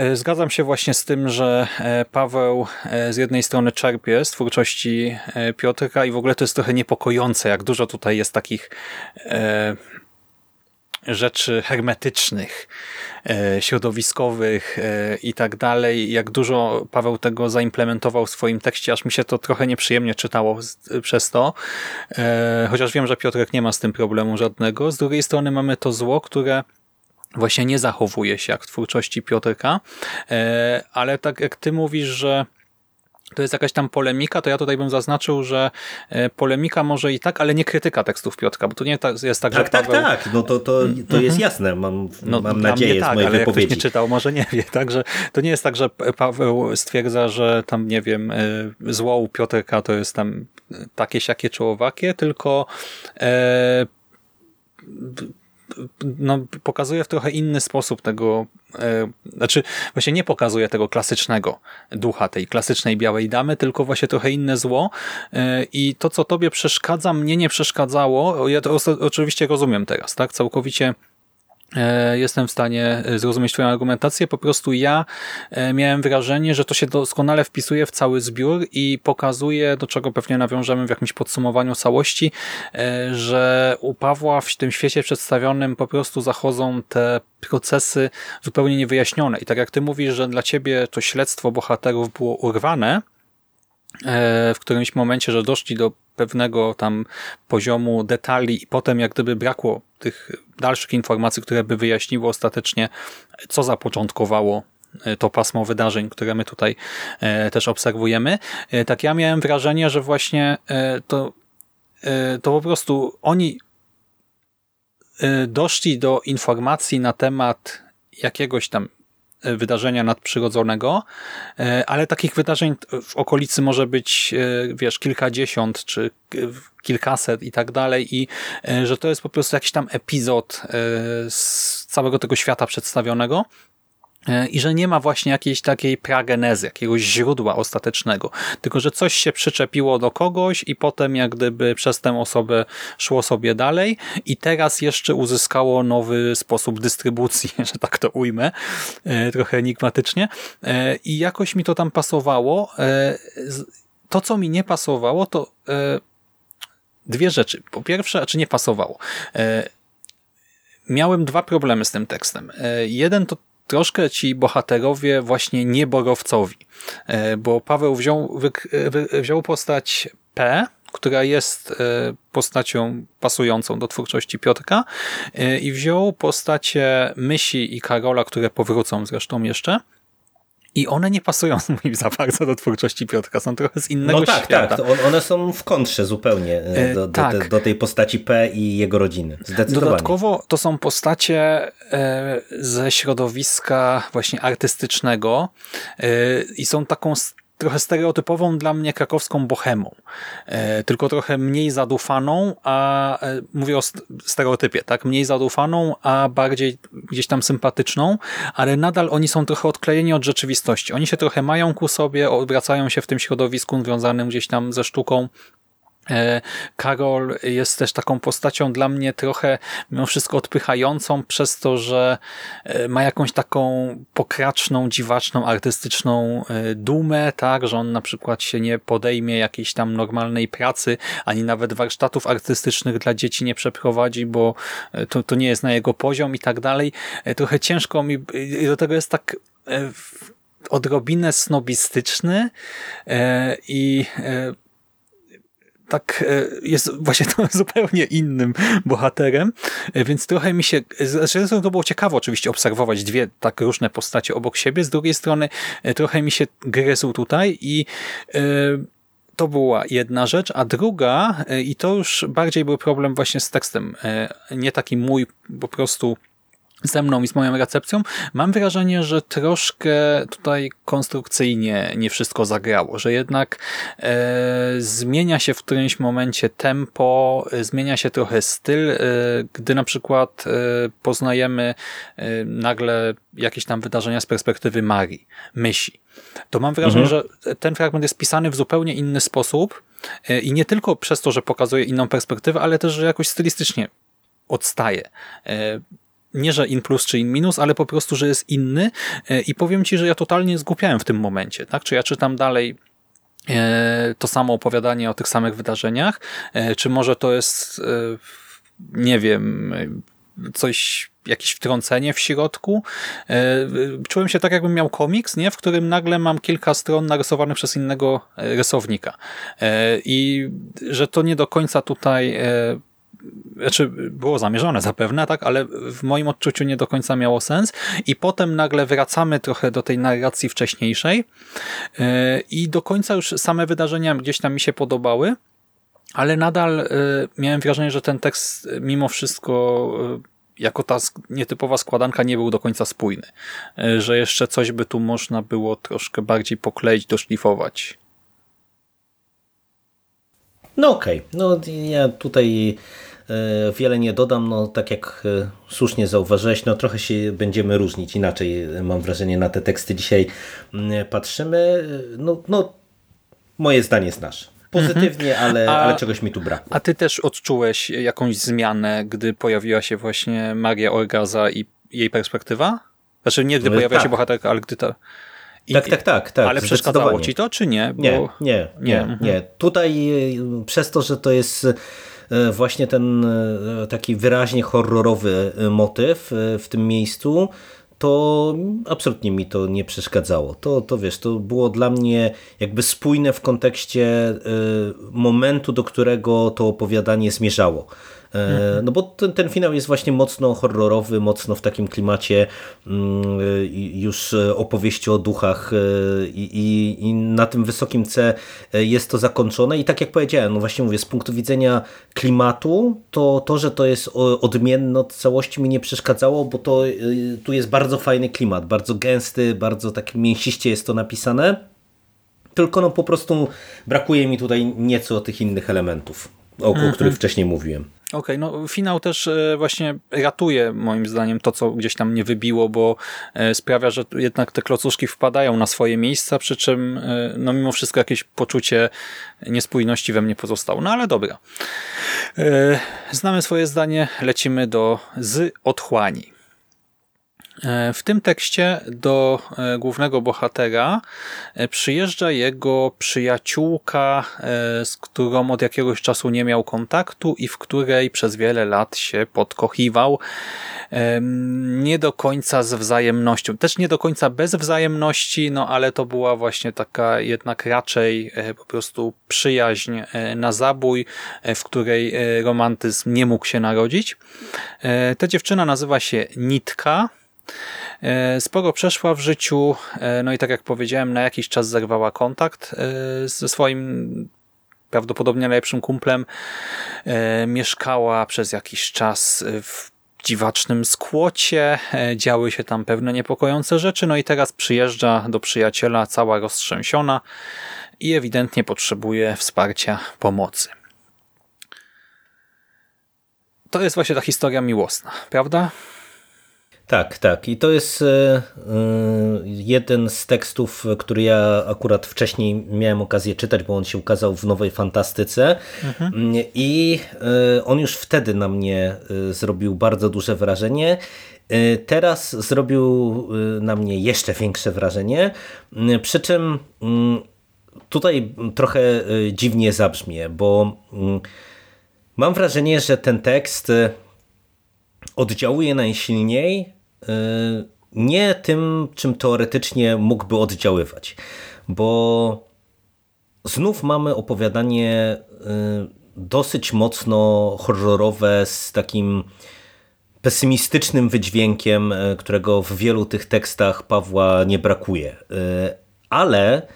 e, zgadzam się właśnie z tym, że e, Paweł z jednej strony czerpie z twórczości Piotrka i w ogóle to jest trochę niepokojące, jak dużo tutaj jest takich rzeczy hermetycznych, e, środowiskowych e, i tak dalej. Jak dużo Paweł tego zaimplementował w swoim tekście, aż mi się to trochę nieprzyjemnie czytało przez to. E, chociaż wiem, że Piotrek nie ma z tym problemu żadnego. Z drugiej strony mamy to zło, które właśnie nie zachowuje się jak w twórczości Piotrka, ale tak jak ty mówisz, że to jest jakaś tam polemika, to ja tutaj bym zaznaczył, że e, polemika może i tak, ale nie krytyka tekstów Piotrka, bo to nie jest tak, że Tak, Paweł... tak, tak, no to, to, to mhm. jest jasne, mam, no, mam nadzieję tak, z mojej ale wypowiedzi. Jak ktoś nie czytał, może nie wie, tak, że to nie jest tak, że Paweł stwierdza, że tam, nie wiem, e, zło u Piotrka to jest tam takie, siakie, czołowakie, tylko e, no, pokazuje w trochę inny sposób tego, e, znaczy właśnie nie pokazuje tego klasycznego ducha, tej klasycznej białej damy, tylko właśnie trochę inne zło. E, i to, co tobie przeszkadza, mnie nie przeszkadzało, ja to oczywiście rozumiem teraz, tak, całkowicie jestem w stanie e, zrozumieć Twoją argumentację. Po prostu ja e, miałem wrażenie, że to się doskonale wpisuje w cały zbiór i pokazuje, do czego pewnie nawiążemy w jakimś podsumowaniu całości, że u Pawła w tym świecie przedstawionym po prostu zachodzą te procesy zupełnie niewyjaśnione. I tak jak Ty mówisz, że dla Ciebie to śledztwo bohaterów było urwane, w którymś momencie, że doszli do pewnego tam poziomu detali i potem jak gdyby brakło tych dalszych informacji, które by wyjaśniły ostatecznie, co zapoczątkowało e, to pasmo wydarzeń, które my tutaj e, też obserwujemy. E, tak ja miałem wrażenie, że właśnie to, to po prostu oni doszli do informacji na temat jakiegoś tam wydarzenia nadprzyrodzonego, e, ale takich wydarzeń w okolicy może być, e, wiesz, kilkadziesiąt czy kilkaset i tak dalej i e, że to jest po prostu jakiś tam epizod z całego tego świata przedstawionego. E, i że nie ma właśnie jakiejś takiej pragenezy, jakiegoś źródła ostatecznego, tylko że coś się przyczepiło do kogoś i potem jak gdyby przez tę osobę szło sobie dalej i teraz jeszcze uzyskało nowy sposób dystrybucji, że tak to ujmę, e, trochę enigmatycznie e, i jakoś mi to tam pasowało. To, co mi nie pasowało, to dwie rzeczy. Po pierwsze, czy nie pasowało? Miałem dwa problemy z tym tekstem. Jeden to troszkę ci bohaterowie właśnie nieborowcowi, e, bo Paweł wziął, wziął postać P, która jest e, postacią pasującą do twórczości Piotrka e, i wziął postacie Mysi i Karola, które powrócą zresztą jeszcze i one nie pasują mi za bardzo do twórczości Piotrka, są trochę z innego no tak, świata. tak, one są w kontrze zupełnie e, do, do, tak. do, tej postaci P i jego rodziny. Zdecydowanie. Dodatkowo to są postacie e, ze środowiska właśnie artystycznego e, i są taką trochę stereotypową dla mnie krakowską bohemą. E, tylko trochę mniej zadufaną, a e, mówię o stereotypie, tak? Mniej zadufaną, a bardziej gdzieś tam sympatyczną, ale nadal oni są trochę odklejeni od rzeczywistości. Oni się trochę mają ku sobie, obracają się w tym środowisku związanym gdzieś tam ze sztuką, Karol jest też taką postacią dla mnie trochę mimo wszystko odpychającą przez to, że e, ma jakąś taką pokraczną, dziwaczną, artystyczną e, dumę, tak, że on na przykład się nie podejmie jakiejś tam normalnej pracy, ani nawet warsztatów artystycznych dla dzieci nie przeprowadzi, bo to, to nie jest na jego poziom i tak dalej. Trochę ciężko mi, do tego jest tak odrobinę snobistyczny i tak e, jest właśnie zupełnie innym bohaterem, e, więc trochę mi się, zresztą to było ciekawe oczywiście obserwować dwie tak różne postacie obok siebie, z drugiej strony e, trochę mi się gryzł tutaj i to była jedna rzecz, a druga, i to już bardziej był problem właśnie z tekstem, nie taki mój po prostu ze mną i z moją recepcją, mam wrażenie, że troszkę tutaj konstrukcyjnie nie wszystko zagrało, że jednak e, zmienia się w którymś momencie tempo, e, zmienia się trochę styl, e, gdy na przykład e, poznajemy e, nagle jakieś tam wydarzenia z perspektywy Marii, myśli. To mam wrażenie, mhm. że ten fragment jest pisany w zupełnie inny sposób e, i nie tylko przez to, że pokazuje inną perspektywę, ale też, że jakoś stylistycznie odstaje nie, że in plus czy in minus, ale po prostu, że jest inny e, i powiem Ci, że ja totalnie zgłupiałem w tym momencie. Tak? Czy ja czytam dalej e, to samo opowiadanie o tych samych wydarzeniach, e, czy może to jest nie wiem, coś, jakieś wtrącenie w środku. Czułem się tak, jakbym miał komiks, nie? w którym nagle mam kilka stron narysowanych przez innego rysownika. I że to nie do końca tutaj znaczy było zamierzone zapewne, tak, ale w moim odczuciu nie do końca miało sens i potem nagle wracamy trochę do tej narracji wcześniejszej e, i do końca już same wydarzenia gdzieś tam mi się podobały, ale nadal e, miałem wrażenie, że ten tekst mimo wszystko jako ta nietypowa składanka nie był do końca spójny, że jeszcze coś by tu można było troszkę bardziej pokleić, doszlifować. No okej, okay. no ja tutaj wiele nie dodam, no tak jak e, słusznie zauważyłeś, no trochę się będziemy różnić, inaczej e, mam wrażenie na te teksty dzisiaj mm, patrzymy. No, no moje zdanie znasz. pozytywnie, ale, ale czegoś mi tu brakło. A ty też odczułeś jakąś zmianę, gdy pojawiła się właśnie Maria Orgaza i jej perspektywa? Znaczy nie gdy pojawiła tak. się bohaterka, ale gdy ta... I, tak, tak, tak, tak. Ale przeszkadzało ci to, czy nie? Bo... Nie, nie, nie, nie, mhm. Tutaj e, przez to, że to jest e, właśnie ten e, taki wyraźnie horrorowy motyw w tym miejscu, to absolutnie mi to nie przeszkadzało. To, to wiesz, to było dla mnie jakby spójne w kontekście momentu, do którego to opowiadanie zmierzało. E, no bo ten, ten finał jest właśnie mocno horrorowy, mocno w takim klimacie mm, już opowieści o duchach e, i, i, i na tym wysokim C jest to zakończone i tak jak powiedziałem, no właśnie mówię, z punktu widzenia klimatu, to to, że to jest odmienne od całości mi nie przeszkadzało, bo to e, tu jest bardzo fajny klimat, bardzo gęsty, bardzo tak mięsiście jest to napisane, tylko no po prostu brakuje mi tutaj nieco tych innych elementów, o, o których mhm. wcześniej mówiłem. Okej, okay, no finał też e, właśnie ratuje moim zdaniem to, co gdzieś tam nie wybiło, bo e, sprawia, że jednak te klocuszki wpadają na swoje miejsca, przy czym e, no mimo wszystko jakieś poczucie niespójności we mnie pozostało. No ale dobra. Znamy swoje zdanie, lecimy do z otchłani. E, w tym tekście do e, głównego bohatera e, przyjeżdża jego przyjaciółka, z którą od jakiegoś czasu nie miał kontaktu i w której przez wiele lat się podkochiwał. Nie do końca z wzajemnością, też nie do końca bez wzajemności, no ale to była właśnie taka jednak raczej po prostu przyjaźń na zabój, w której romantyzm nie mógł się narodzić. Ta dziewczyna nazywa się Nitka, sporo przeszła w życiu, e, no i tak jak powiedziałem, na jakiś czas zerwała kontakt e, ze swoim prawdopodobnie najlepszym kumplem. Mieszkała przez jakiś czas w dziwacznym skłocie, działy się tam pewne niepokojące rzeczy, no i teraz przyjeżdża do przyjaciela cała roztrzęsiona i ewidentnie potrzebuje wsparcia, pomocy. To jest właśnie ta historia miłosna, prawda? Tak, tak. I to jest e, e, jeden z tekstów, który ja akurat wcześniej miałem okazję czytać, bo on się ukazał w Nowej Fantastyce. Mhm. I e, on już wtedy na mnie zrobił bardzo duże wrażenie. Teraz zrobił na mnie jeszcze większe wrażenie. Przy czym mm, tutaj trochę dziwnie zabrzmie, bo mm, mam wrażenie, że ten tekst oddziałuje najsilniej nie tym, czym teoretycznie mógłby oddziaływać. Bo znów mamy opowiadanie y, dosyć mocno horrorowe z takim pesymistycznym wydźwiękiem, y, którego w wielu tych tekstach Pawła nie brakuje. Ale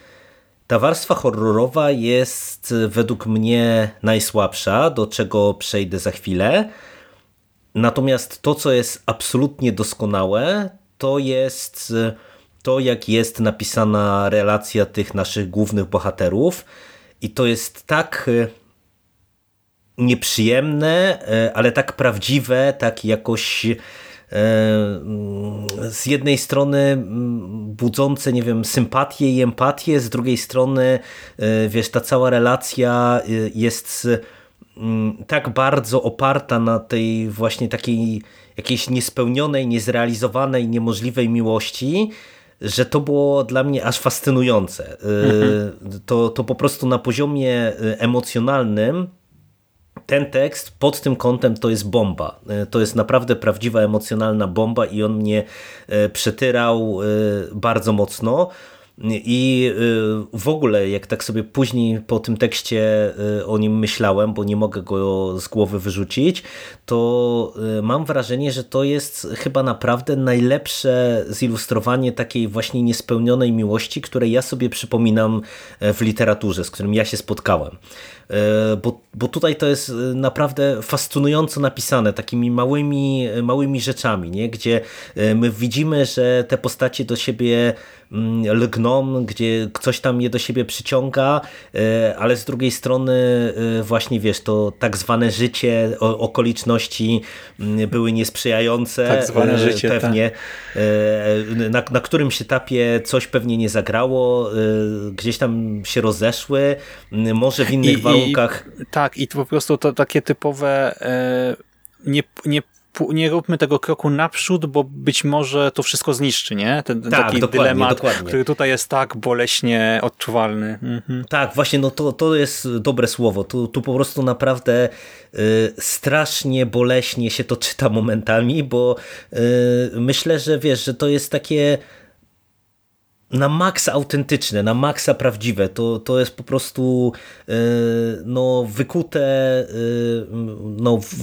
ta warstwa horrorowa jest według mnie najsłabsza, do czego przejdę za chwilę. Natomiast to, co jest absolutnie doskonałe, to jest e, to, jak jest napisana relacja tych naszych głównych bohaterów. I to jest tak e, nieprzyjemne, e, ale tak prawdziwe, tak jakoś z jednej strony budzące, nie wiem, sympatię i empatię, z drugiej strony, wiesz, ta cała relacja jest Mm, tak bardzo oparta na tej właśnie takiej jakiejś niespełnionej, niezrealizowanej, niemożliwej miłości, że to było dla mnie aż fascynujące. Y. To, to po prostu na poziomie y, emocjonalnym ten tekst pod tym kątem to jest bomba. Y, to jest naprawdę prawdziwa emocjonalna bomba i on mnie przetyrał bardzo mocno. I y, w ogóle, jak tak sobie później po tym tekście y, o nim myślałem, bo nie mogę go z głowy wyrzucić, to y, mam wrażenie, że to jest chyba naprawdę najlepsze zilustrowanie takiej właśnie niespełnionej miłości, której ja sobie przypominam e, w literaturze, z którym ja się spotkałem. E, bo, bo tutaj to jest naprawdę fascynująco napisane, takimi małymi, małymi rzeczami, nie? gdzie e, my widzimy, że te postacie do siebie mm, lgną, gdzie coś tam je do siebie przyciąga, ale z drugiej strony właśnie wiesz, to tak zwane życie, okoliczności mm, były niesprzyjające. Tak zwane życie, pewnie. Tak. Na, na którymś etapie coś pewnie nie zagrało, gdzieś tam się rozeszły, może w innych I, warunkach. Tak, i to po prostu to takie typowe nie, nie nie róbmy tego kroku naprzód, bo być może to wszystko zniszczy, nie? Ten, tak, taki dylemat, dokładnie. który tutaj jest tak boleśnie odczuwalny. Mhm. Tak, właśnie, no to, to jest dobre słowo. Tu, tu po prostu naprawdę y, strasznie boleśnie się to czyta momentami, bo y, myślę, że wiesz, że to jest takie na maksa autentyczne, na maksa prawdziwe. To, to jest po prostu yy, no, wykute yy, no, w,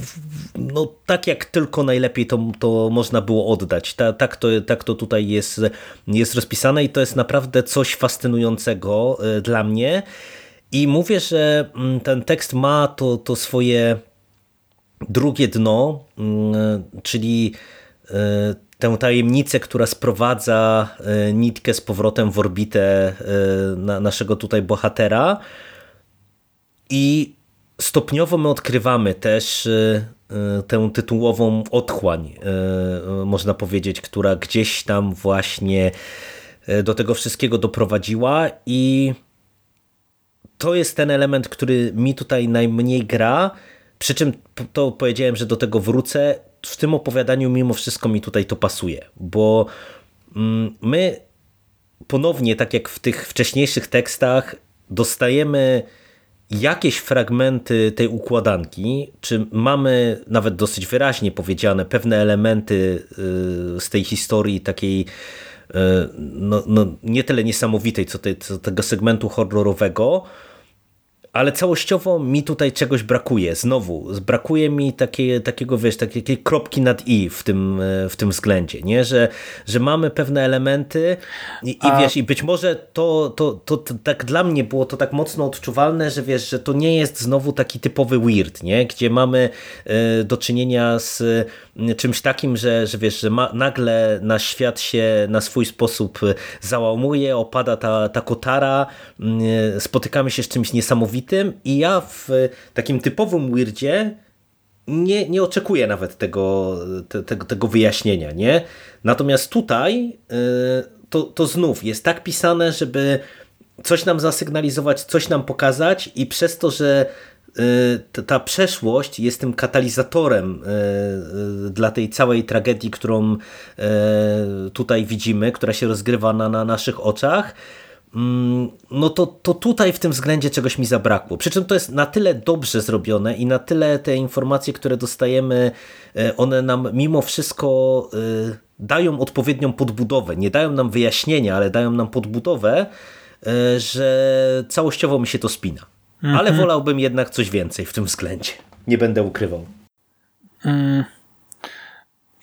no, tak jak tylko najlepiej to, to można było oddać. Ta, tak, to, tak to tutaj jest, jest rozpisane i to jest naprawdę coś fascynującego yy, dla mnie. I mówię, że mm, ten tekst ma to, to swoje drugie dno, mm, czyli tę tajemnicę, która sprowadza e, nitkę z powrotem w orbitę e, na naszego tutaj bohatera. I stopniowo my odkrywamy też e, tę tytułową otchłań, można powiedzieć, która gdzieś tam właśnie do tego wszystkiego doprowadziła. I to jest ten element, który mi tutaj najmniej gra, przy czym to powiedziałem, że do tego wrócę, w tym opowiadaniu mimo wszystko mi tutaj to pasuje, bo mm, my ponownie, tak jak w tych wcześniejszych tekstach, dostajemy jakieś fragmenty tej układanki, czy mamy nawet dosyć wyraźnie powiedziane pewne elementy y, z tej historii takiej y, no, no, nie tyle niesamowitej, co, te, co tego segmentu horrorowego, ale całościowo mi tutaj czegoś brakuje. Znowu, brakuje mi takie, takiego, wiesz, takiej kropki nad i w tym, e, w tym względzie, nie? Że, że mamy pewne elementy i, i A... wiesz, i być może to, to, to, to, tak dla mnie było to tak mocno odczuwalne, że wiesz, że to nie jest znowu taki typowy weird, nie? Gdzie mamy y, do czynienia z y, czymś takim, że, że wiesz, że ma, nagle na świat się na swój sposób załamuje, opada ta, ta kotara, y, spotykamy się z czymś niesamowitym, i ja w takim typowym weirdzie nie, nie oczekuję nawet tego, te, tego, tego wyjaśnienia, nie? Natomiast tutaj y, to, to znów jest tak pisane, żeby coś nam zasygnalizować, coś nam pokazać i przez to, że y, ta przeszłość jest tym katalizatorem y, dla tej całej tragedii, którą tutaj widzimy, która się rozgrywa na, na naszych oczach, no to, to tutaj w tym względzie czegoś mi zabrakło. Przy czym to jest na tyle dobrze zrobione i na tyle te informacje, które dostajemy, e, one nam mimo wszystko e, dają odpowiednią podbudowę. Nie dają nam wyjaśnienia, ale dają nam podbudowę, e, że całościowo mi się to spina. Mhm. Ale wolałbym jednak coś więcej w tym względzie. Nie będę ukrywał. Mm.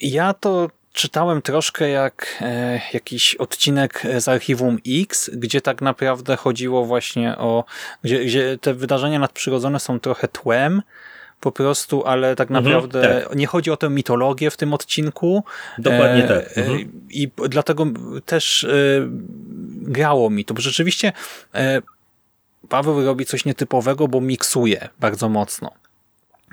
Ja to czytałem troszkę jak e, jakiś odcinek z Archiwum X, gdzie tak naprawdę chodziło właśnie o, gdzie, gdzie te wydarzenia nadprzyrodzone są trochę tłem, po prostu, ale tak mhm, naprawdę mhm, tak. nie chodzi o tę mitologię w tym odcinku. Dokładnie e, tak. Mhm. I dlatego też e, grało mi to, bo rzeczywiście e, Paweł robi coś nietypowego, bo miksuje bardzo mocno.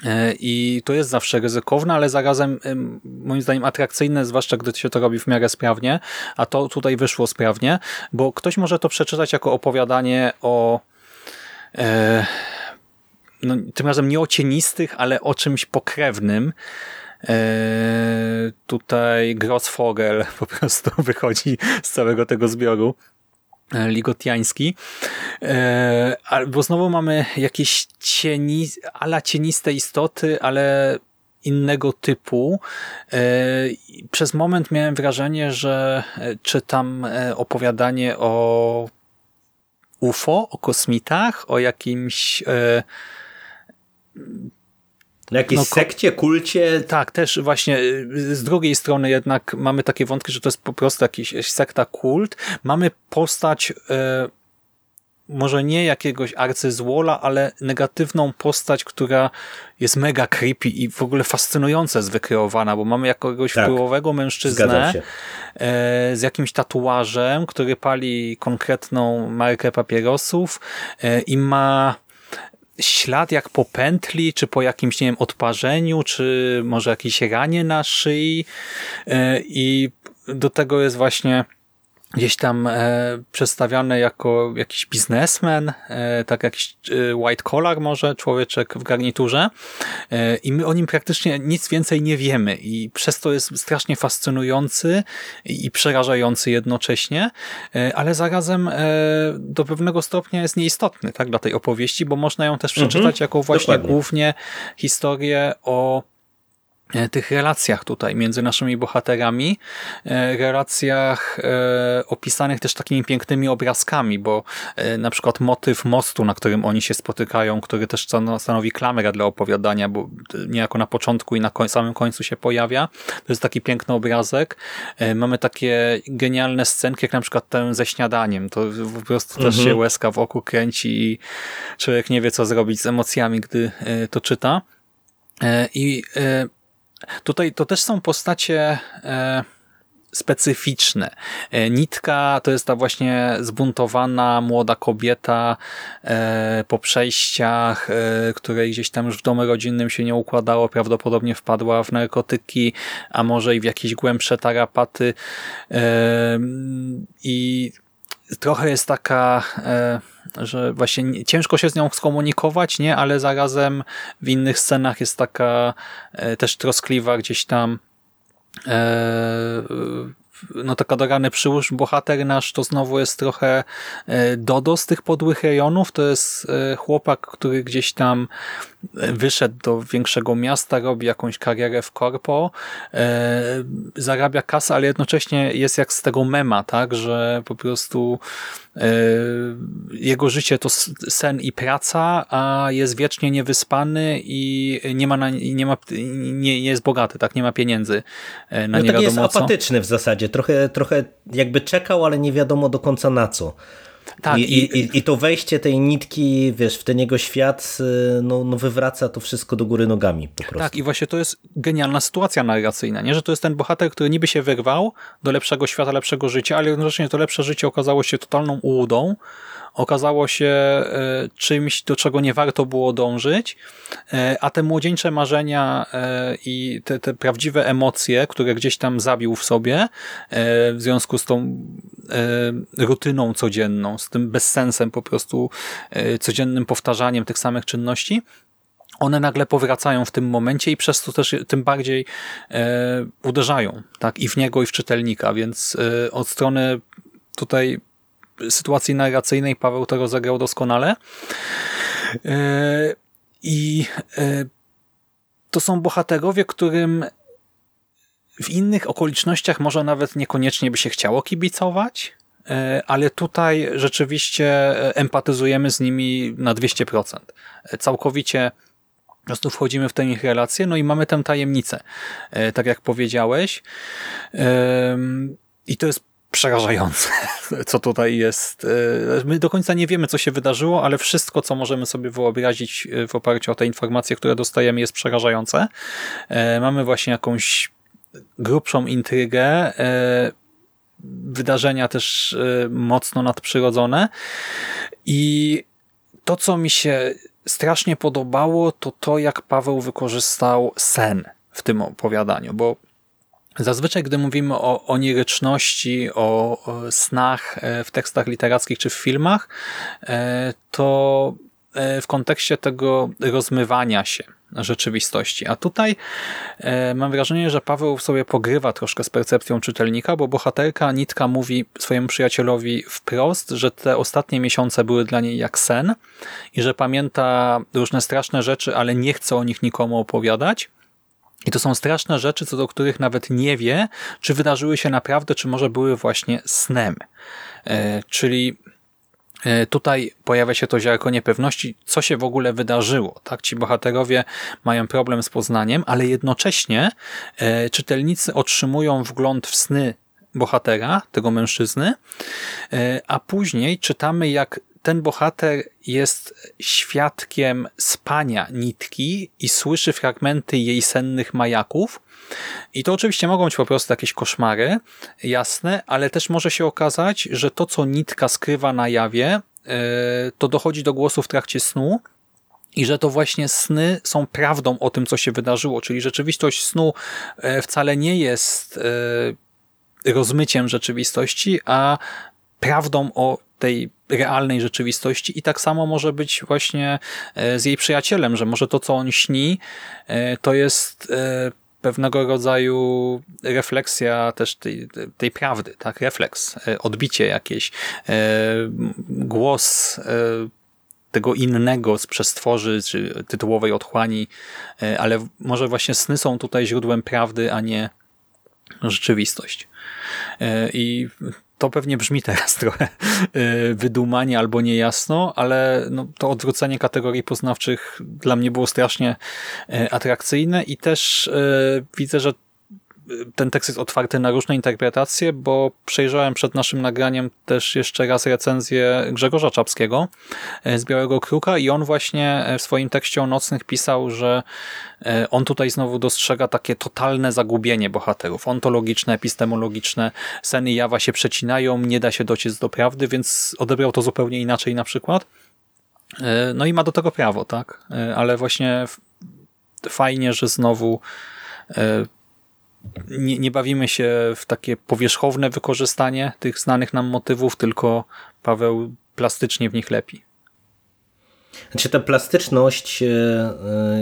E, I to jest zawsze ryzykowne, ale zarazem moim zdaniem atrakcyjne, zwłaszcza gdy się to robi w miarę sprawnie, a to tutaj wyszło sprawnie, bo ktoś może to przeczytać jako opowiadanie o e, no, tym razem nie o cienistych, ale o czymś pokrewnym. E, tutaj Grossfogel po prostu wychodzi z całego tego zbioru. E, ligotiański, e, bo znowu mamy jakieś cieni, ala cieniste istoty, ale innego typu. E, przez moment miałem wrażenie, że czytam opowiadanie o UFO, o kosmitach, o jakimś na jakiejś no, sekcie, kulcie? Tak, też właśnie z drugiej strony jednak mamy takie wątki, że to jest po prostu jakiś sekta, kult. Mamy postać e, może nie jakiegoś arcyzłola, ale negatywną postać, która jest mega creepy i w ogóle fascynująco jest wykreowana, bo mamy jakiegoś tak. wpływowego mężczyznę e, z jakimś tatuażem, który pali konkretną markę papierosów i ma ślad jak po pętli, czy po jakimś, nie wiem, odparzeniu, czy może jakieś ranie na szyi. E, i do tego jest właśnie gdzieś tam e, przedstawiany jako jakiś biznesmen, e, tak jakiś e, white collar może, człowieczek w garniturze e, i my o nim praktycznie nic więcej nie wiemy i przez to jest strasznie fascynujący i przerażający jednocześnie, e, ale zarazem e, do pewnego stopnia jest nieistotny tak, dla tej opowieści, bo można ją też przeczytać mhm, jako właśnie dokładnie. głównie historię o tych relacjach tutaj między naszymi bohaterami, e, relacjach e, opisanych też takimi pięknymi obrazkami, bo na przykład motyw mostu, na którym oni się spotykają, który też stanowi klamrę dla opowiadania, bo niejako na początku i na samym końcu się pojawia. To jest taki piękny obrazek. Mamy takie genialne scenki, jak na przykład ten ze śniadaniem. To po prostu mhm. też się łezka w oku kręci i człowiek nie wie, co zrobić z emocjami, gdy to czyta. I Tutaj to też są postacie e, specyficzne. E, Nitka to jest ta właśnie zbuntowana młoda kobieta e, po przejściach, której gdzieś tam już w domu rodzinnym się nie układało, prawdopodobnie wpadła w narkotyki, a może i w jakieś głębsze tarapaty i trochę jest taka, e, że właśnie ciężko się z nią skomunikować, nie, ale zarazem w innych scenach jest taka e, też troskliwa gdzieś tam e, no taka dogany przyłóż bohater nasz to znowu jest trochę Dodo z tych podłych rejonów, to jest chłopak, który gdzieś tam wyszedł do większego miasta, robi jakąś karierę w korpo, e, zarabia kasę, ale jednocześnie jest jak z tego mema, tak, że po prostu e, jego życie to sen i praca, a jest wiecznie niewyspany i nie ma, na, nie, ma nie jest bogaty, tak, nie ma pieniędzy e, na no, nie taki jest apatyczny w zasadzie, trochę, trochę jakby czekał, ale nie wiadomo do końca na co. Tak, I, i, I to wejście tej nitki, wiesz, w ten jego świat y, no, no wywraca to wszystko do góry nogami po prostu. Tak, i właśnie to jest genialna sytuacja narracyjna, nie? że to jest ten bohater, który niby się wyrwał do lepszego świata, lepszego życia, ale jednocześnie to lepsze życie okazało się totalną ułudą, okazało się e, czymś, do czego nie warto było dążyć, e, a te młodzieńcze marzenia e, i te, te prawdziwe emocje, które gdzieś tam zabił w sobie w związku z tą rutyną codzienną, z tym bezsensem po prostu codziennym powtarzaniem tych samych czynności, one nagle powracają w tym momencie i przez to też tym bardziej e, uderzają tak i w niego i w czytelnika, więc e, od strony tutaj sytuacji narracyjnej Paweł to rozegrał doskonale. E, I e, to są bohaterowie, którym w innych okolicznościach może nawet niekoniecznie by się chciało kibicować, e, ale tutaj rzeczywiście empatyzujemy z nimi na 200%. Całkowicie po prostu wchodzimy w tę ich relację, no i mamy tę tajemnicę, tak jak powiedziałeś. I to jest przerażające, co tutaj jest. E, my do końca nie wiemy, co się wydarzyło, ale wszystko, co możemy sobie wyobrazić e, w oparciu o te informacje, które dostajemy, jest przerażające. E, mamy właśnie jakąś grubszą intrygę, wydarzenia też mocno nadprzyrodzone i to, co mi się strasznie podobało, to to, jak Paweł wykorzystał sen w tym opowiadaniu, bo Zazwyczaj, gdy mówimy o oniryczności, o, snach e, w tekstach literackich czy w filmach, e, to e, w kontekście tego rozmywania się rzeczywistości. A tutaj mam wrażenie, że Paweł sobie pogrywa troszkę z percepcją czytelnika, bo bohaterka Nitka mówi swojemu przyjacielowi wprost, że te ostatnie miesiące były dla niej jak sen i że pamięta różne straszne rzeczy, ale nie chce o nich nikomu opowiadać. I to są straszne rzeczy, co do których nawet nie wie, czy wydarzyły się naprawdę, czy może były właśnie snem. E, czyli e, Tutaj pojawia się to ziarko niepewności, co się w ogóle wydarzyło. Tak, Ci bohaterowie mają problem z poznaniem, ale jednocześnie e, czytelnicy otrzymują wgląd w sny bohatera, tego mężczyzny, a później czytamy, jak ten bohater jest świadkiem spania nitki i słyszy fragmenty jej sennych majaków. I to oczywiście mogą być po prostu jakieś koszmary, jasne, ale też może się okazać, że to, co nitka skrywa na jawie, e, to dochodzi do głosu w trakcie snu i że to właśnie sny są prawdą o tym, co się wydarzyło, czyli rzeczywistość snu e, wcale nie jest e, rozmyciem rzeczywistości, a prawdą o tej realnej rzeczywistości i tak samo może być właśnie e, z jej przyjacielem, że może to, co on śni, to jest pewnego rodzaju refleksja też tej, tej prawdy, tak? Refleks, odbicie jakieś, głos tego innego z przestworzy, czy tytułowej otchłani, e, ale może właśnie sny są tutaj źródłem prawdy, a nie rzeczywistość. E, I to pewnie brzmi teraz trochę e, wydumanie albo niejasno, ale no, to odwrócenie kategorii poznawczych dla mnie było strasznie atrakcyjne i też widzę, że ten tekst jest otwarty na różne interpretacje, bo przejrzałem przed naszym nagraniem też jeszcze raz recenzję Grzegorza Czapskiego e, z Białego Kruka i on właśnie e, w swoim tekście o nocnych pisał, że e, on tutaj znowu dostrzega takie totalne zagubienie bohaterów, ontologiczne, epistemologiczne, seny i jawa się przecinają, nie da się dociec do prawdy, więc odebrał to zupełnie inaczej na przykład. No i ma do tego prawo, tak? Ale właśnie fajnie, że znowu nie, nie bawimy się w takie powierzchowne wykorzystanie tych znanych nam motywów, tylko Paweł plastycznie w nich lepi. Znaczy ta plastyczność e,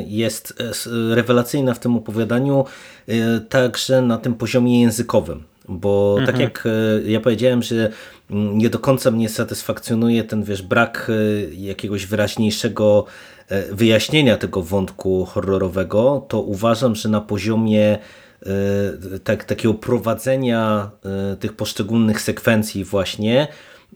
jest e, rewelacyjna w tym opowiadaniu e, także na tym poziomie językowym, bo tak mhm. tak jak ja powiedziałem, że mm, nie do końca mnie satysfakcjonuje ten wiesz, brak jakiegoś wyraźniejszego wyjaśnienia tego wątku horrorowego, to uważam, że na poziomie E, tak, takiego prowadzenia e, tych poszczególnych sekwencji właśnie,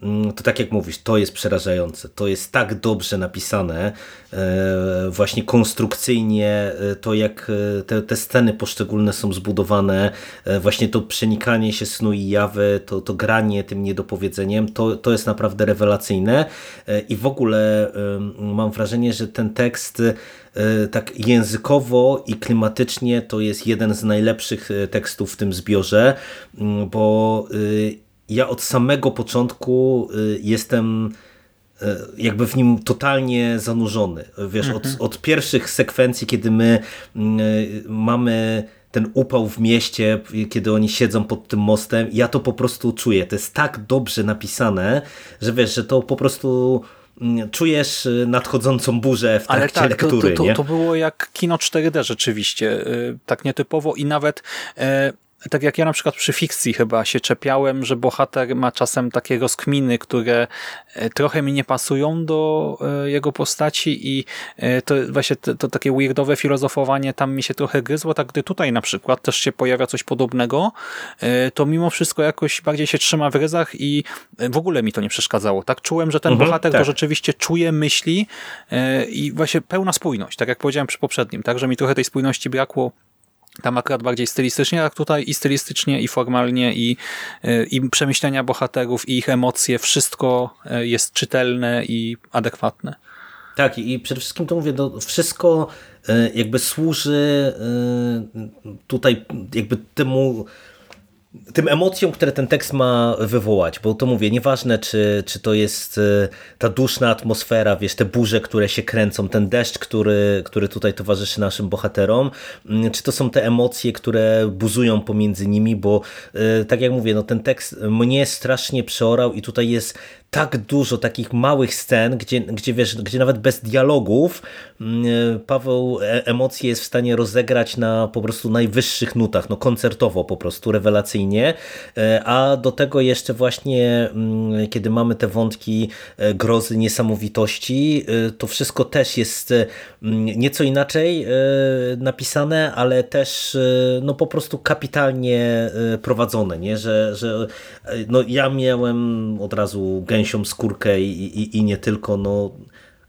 mm, to tak jak mówisz, to jest przerażające. To jest tak dobrze napisane, e, właśnie konstrukcyjnie, to jak te, te sceny poszczególne są zbudowane, właśnie to przenikanie się snu i jawy, to, to granie tym niedopowiedzeniem, to, to jest naprawdę rewelacyjne i w ogóle mam wrażenie, że ten tekst E, tak językowo i klimatycznie to jest jeden z najlepszych e, tekstów w tym zbiorze, mm, bo e, ja od samego początku jestem jakby w nim totalnie zanurzony. Wiesz, od, mhm. od pierwszych sekwencji, kiedy my mm, mamy ten upał w mieście, kiedy oni siedzą pod tym mostem, ja to po prostu czuję. To jest tak dobrze napisane, że wiesz, że to po prostu czujesz y, nadchodzącą burzę w trakcie Ale tak, lektury. To, to, to, to było jak kino 4D rzeczywiście, y, tak nietypowo i nawet e, tak jak ja na przykład przy fikcji chyba się czepiałem, że bohater ma czasem takie rozkminy, które e, trochę mi nie pasują do e, jego postaci i e, to właśnie to, to takie weirdowe filozofowanie tam mi się trochę gryzło, tak gdy tutaj na przykład też się pojawia coś podobnego, to mimo wszystko jakoś bardziej się trzyma w ryzach i w ogóle mi to nie przeszkadzało. Tak czułem, że ten mhm, bohater tak. to rzeczywiście czuje myśli i właśnie pełna spójność, tak jak powiedziałem przy poprzednim, tak, że mi trochę tej spójności brakło tam akurat bardziej stylistycznie, jak tutaj i stylistycznie, i formalnie, i, e, i przemyślenia bohaterów, i ich emocje, wszystko e, jest czytelne i adekwatne. Tak, i przede wszystkim to mówię, to wszystko e, jakby służy tutaj jakby temu tym emocjom, które ten tekst ma wywołać, bo to mówię, nieważne czy, czy to jest e, ta duszna atmosfera, wiesz, te burze, które się kręcą, ten deszcz, który, który tutaj towarzyszy naszym bohaterom, mm, czy to są te emocje, które buzują pomiędzy nimi, bo e, tak jak mówię, no ten tekst mnie strasznie przeorał i tutaj jest tak dużo takich małych scen, gdzie, gdzie, wiesz, gdzie nawet bez dialogów mm, Paweł e, emocje jest w stanie rozegrać na po prostu najwyższych nutach, no koncertowo po prostu, rewelacyjnie, e, a do tego jeszcze właśnie mm, kiedy mamy te wątki e, grozy, niesamowitości, to wszystko też jest mm, nieco inaczej napisane, ale też no po prostu kapitalnie prowadzone, nie? Że, że no ja miałem od razu gęsią skórkę i, i, i nie tylko. No,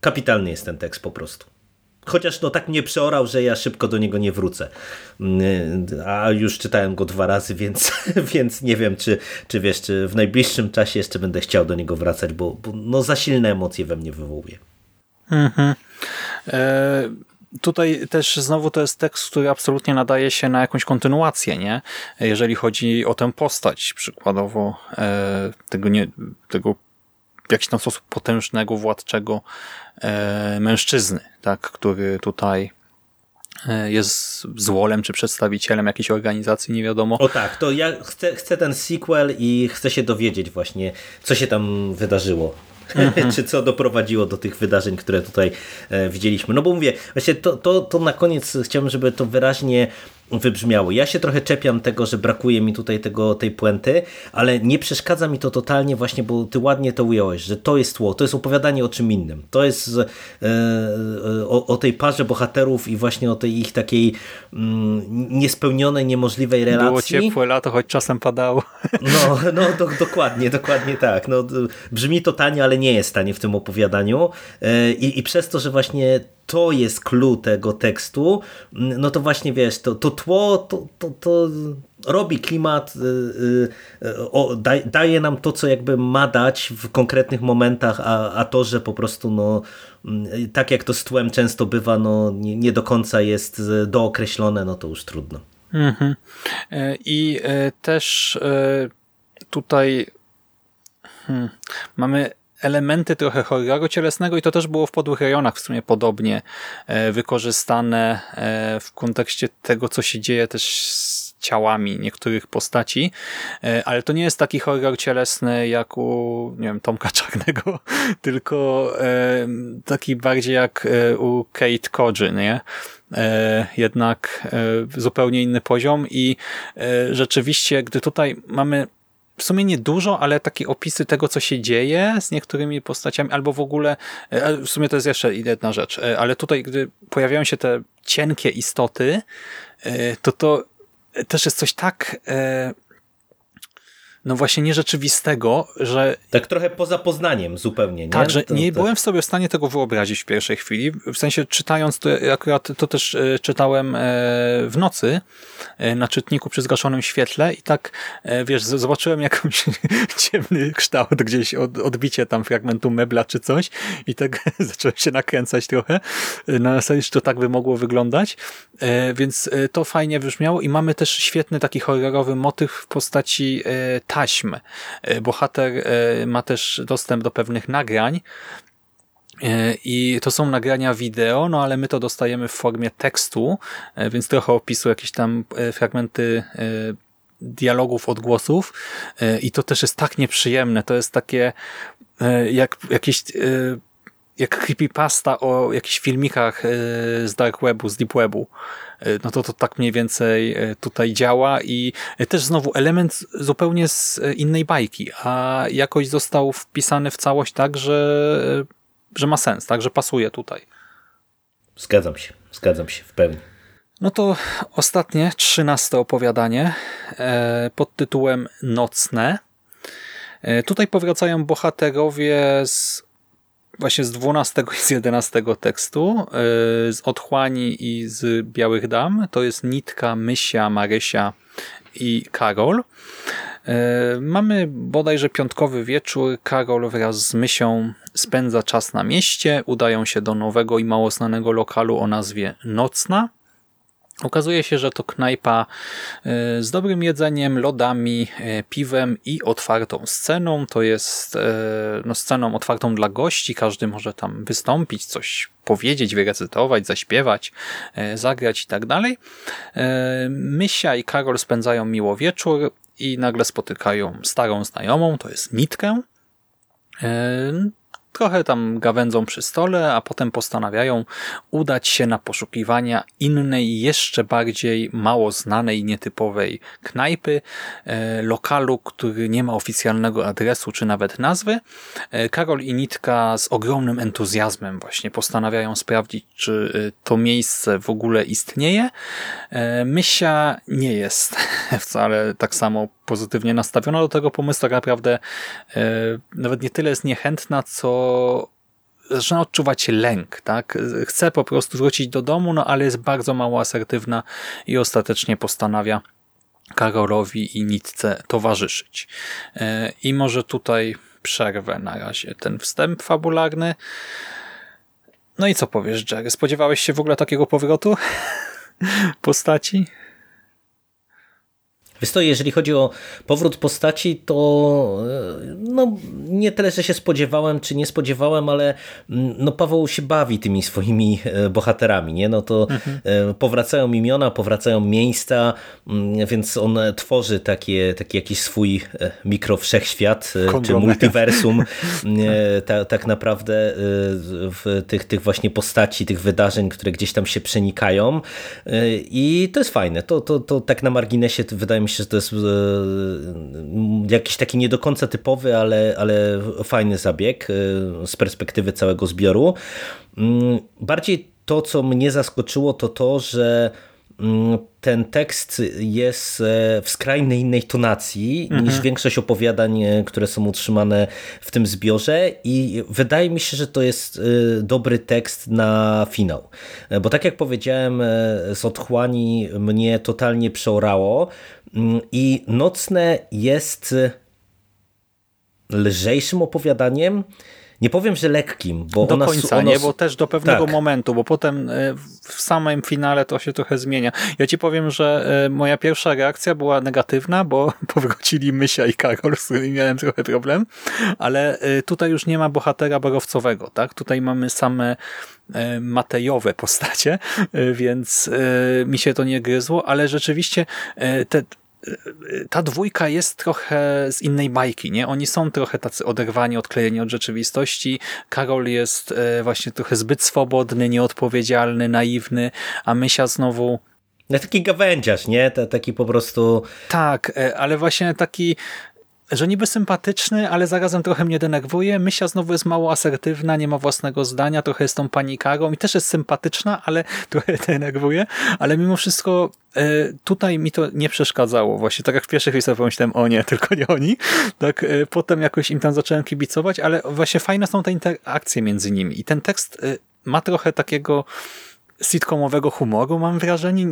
kapitalny jest ten tekst po prostu. chociaż no tak mnie przeorał, że ja szybko do niego nie wrócę. Mm, a już czytałem go dwa razy, więc, więc nie wiem, czy, czy wiesz, czy w najbliższym czasie jeszcze będę chciał do niego wracać, bo, bo no za silne emocje we mnie wywołuje. Mhm. E, tutaj też znowu to jest tekst, który absolutnie nadaje się na jakąś kontynuację, nie? Jeżeli chodzi o tę postać, przykładowo e, tego, nie, tego jakiś tam sposób potężnego, władczego e, mężczyzny, tak, który tutaj e, jest złolem czy przedstawicielem jakiejś organizacji, nie wiadomo. O tak, to ja chcę, chcę ten sequel i chcę się dowiedzieć właśnie, co się tam wydarzyło. Mhm. czy co doprowadziło do tych wydarzeń, które tutaj e, widzieliśmy. No bo mówię, właśnie to, to, to na koniec chciałbym, żeby to wyraźnie wybrzmiało. Ja się trochę czepiam tego, że brakuje mi tutaj tego, tej puenty, ale nie przeszkadza mi to totalnie właśnie, bo ty ładnie to ująłeś, że to jest tło, to jest opowiadanie o czym innym. To jest e, e, o, o, tej parze bohaterów i właśnie o tej ich takiej mm, niespełnionej, niemożliwej relacji. Było ciepłe lato, choć czasem padało. No, no do, dokładnie, dokładnie tak. No, brzmi to tanie, ale nie jest tanie w tym opowiadaniu e, i, i przez to, że właśnie to jest clue tego tekstu, no to właśnie wiesz, to, to tło to, to, to robi klimat, yy, yy, o, daj, daje nam to, co jakby ma dać w konkretnych momentach, a, a to, że po prostu no, yy, tak jak to z tłem często bywa, no, nie, nie do końca jest dookreślone, no to już trudno. Mhm. E, I e, też e, tutaj hmm, mamy elementy trochę horroru cielesnego i to też było w podłych rejonach w sumie podobnie e, wykorzystane e, w kontekście tego, co się dzieje też z ciałami niektórych postaci, e, ale to nie jest taki horror cielesny jak u, nie wiem, Tomka Czarnego, tylko taki bardziej jak u Kate Kodży, nie? Jednak zupełnie inny poziom i rzeczywiście, gdy tutaj mamy w sumie nie dużo, ale takie opisy tego, co się dzieje z niektórymi postaciami, albo w ogóle, e, w sumie to jest jeszcze jedna rzecz, e, ale tutaj, gdy pojawiają się te cienkie istoty, e, to to też jest coś tak no właśnie nierzeczywistego, że... Tak trochę poza poznaniem zupełnie, nie? Tak, że to, nie to... byłem w sobie w stanie tego wyobrazić w pierwszej chwili. W sensie czytając, to akurat to też e, czytałem e, w nocy e, na czytniku przy zgaszonym świetle i tak, wiesz, zobaczyłem jakąś ciemny kształt gdzieś, od, odbicie tam fragmentu mebla czy coś i tak zacząłem się nakręcać trochę na że to tak by mogło wyglądać, więc to fajnie brzmiało i mamy też świetny taki horrorowy motyw w postaci taśm. E, bohater e, ma też dostęp do pewnych nagrań, e, i to są nagrania wideo, no ale my to dostajemy w formie tekstu, więc trochę opisu jakieś tam fragmenty dialogów, odgłosów i to też jest tak nieprzyjemne. To jest takie jak jakieś jak creepypasta o jakichś filmikach z dark webu, z deep webu. E, no to to tak mniej więcej e, tutaj działa i e, też znowu element zupełnie z innej bajki, a jakoś został wpisany w całość tak, że, że ma sens, tak, że pasuje tutaj. Zgadzam się, zgadzam się w pełni. No to ostatnie, trzynaste opowiadanie pod tytułem Nocne. Tutaj powracają bohaterowie z właśnie z 12 i z 11 tekstu, e, z Otchłani i z Białych Dam. To jest Nitka, Mysia, Marysia i Karol. E, mamy bodajże piątkowy wieczór. Karol wraz z Mysią spędza czas na mieście, udają się do nowego i mało znanego lokalu o nazwie Nocna. Okazuje się, że to knajpa e, z dobrym jedzeniem, lodami, e, piwem i otwartą sceną. To jest e, no, sceną otwartą dla gości. Każdy może tam wystąpić, coś powiedzieć, wyrecytować, zaśpiewać, zagrać i tak dalej. Mysia i Karol spędzają miło wieczór i nagle spotykają starą znajomą, to jest Nitkę. Trochę tam gawędzą przy stole, a potem postanawiają udać się na poszukiwania innej, jeszcze bardziej mało znanej, nietypowej knajpy, e, lokalu, który nie ma oficjalnego adresu czy nawet nazwy. E, Karol i Nitka z ogromnym entuzjazmem właśnie postanawiają sprawdzić, czy e, to miejsce w ogóle istnieje. Mysia nie jest wcale tak samo pozytywnie nastawiona do tego pomysłu. Tak naprawdę nawet nie tyle jest niechętna, co zaczyna odczuwać lęk, tak? Chce po prostu wrócić do domu, no ale jest bardzo mało asertywna i ostatecznie postanawia Karolowi i Nitce towarzyszyć. E, I może tutaj przerwę na razie ten wstęp fabularny. No i co powiesz, Jerry? Spodziewałeś się w ogóle takiego powrotu postaci? Wiesz to, jeżeli chodzi o powrót postaci, to e, no, nie tyle, że się spodziewałem, czy nie spodziewałem, ale mm, no, Paweł się bawi tymi swoimi e, bohaterami, nie? No to mhm. powracają imiona, powracają miejsca, mm, więc on tworzy takie, taki jakiś swój mikrowszechświat, czy multiversum ta, tak naprawdę w tych, tych właśnie postaci, tych wydarzeń, które gdzieś tam się przenikają i to jest fajne. To, to, to tak na marginesie wydaje mi mi się, że to jest e, jakiś taki nie do końca typowy, ale, ale fajny zabieg e, z perspektywy całego zbioru. Mm, bardziej to, co mnie zaskoczyło, to to, że Mm, ten tekst jest e, w skrajnej innej tonacji mhm. niż większość opowiadań, które są utrzymane w tym zbiorze i wydaje mi się, że to jest dobry tekst na finał. Bo tak jak powiedziałem, z Otchłani mnie totalnie przeorało i Nocne jest lżejszym opowiadaniem, nie powiem, że lekkim, bo do ona, końca, ona... nie, bo też do pewnego tak. momentu, bo potem e, w samym finale to się trochę zmienia. Ja ci powiem, że e, moja pierwsza reakcja była negatywna, bo powrócili Mysia i Karol, z którymi miałem trochę problem, ale e, tutaj już nie ma bohatera borowcowego, tak? Tutaj mamy same matejowe postacie, więc mi się to nie gryzło, ale rzeczywiście te ta dwójka jest trochę z innej bajki, nie? Oni są trochę tacy oderwani, odklejeni od rzeczywistości. Karol jest e, właśnie trochę zbyt swobodny, nieodpowiedzialny, naiwny, a Mysia znowu no taki gawędziarz, nie? Taki po prostu... Tak, e, ale właśnie taki że niby sympatyczny, ale zarazem trochę mnie denerwuje. Mysia znowu jest mało asertywna, nie ma własnego zdania, trochę jest tą panikarą i też jest sympatyczna, ale trochę denerwuje. Ale mimo wszystko e, tutaj mi to nie przeszkadzało. Właśnie tak jak w pierwszej chwili sobie pomyślałem, o nie, tylko nie oni. Tak e, potem jakoś im tam zacząłem kibicować, ale właśnie fajne są te interakcje między nimi. I ten tekst e, ma trochę takiego sitcomowego humoru, mam wrażenie.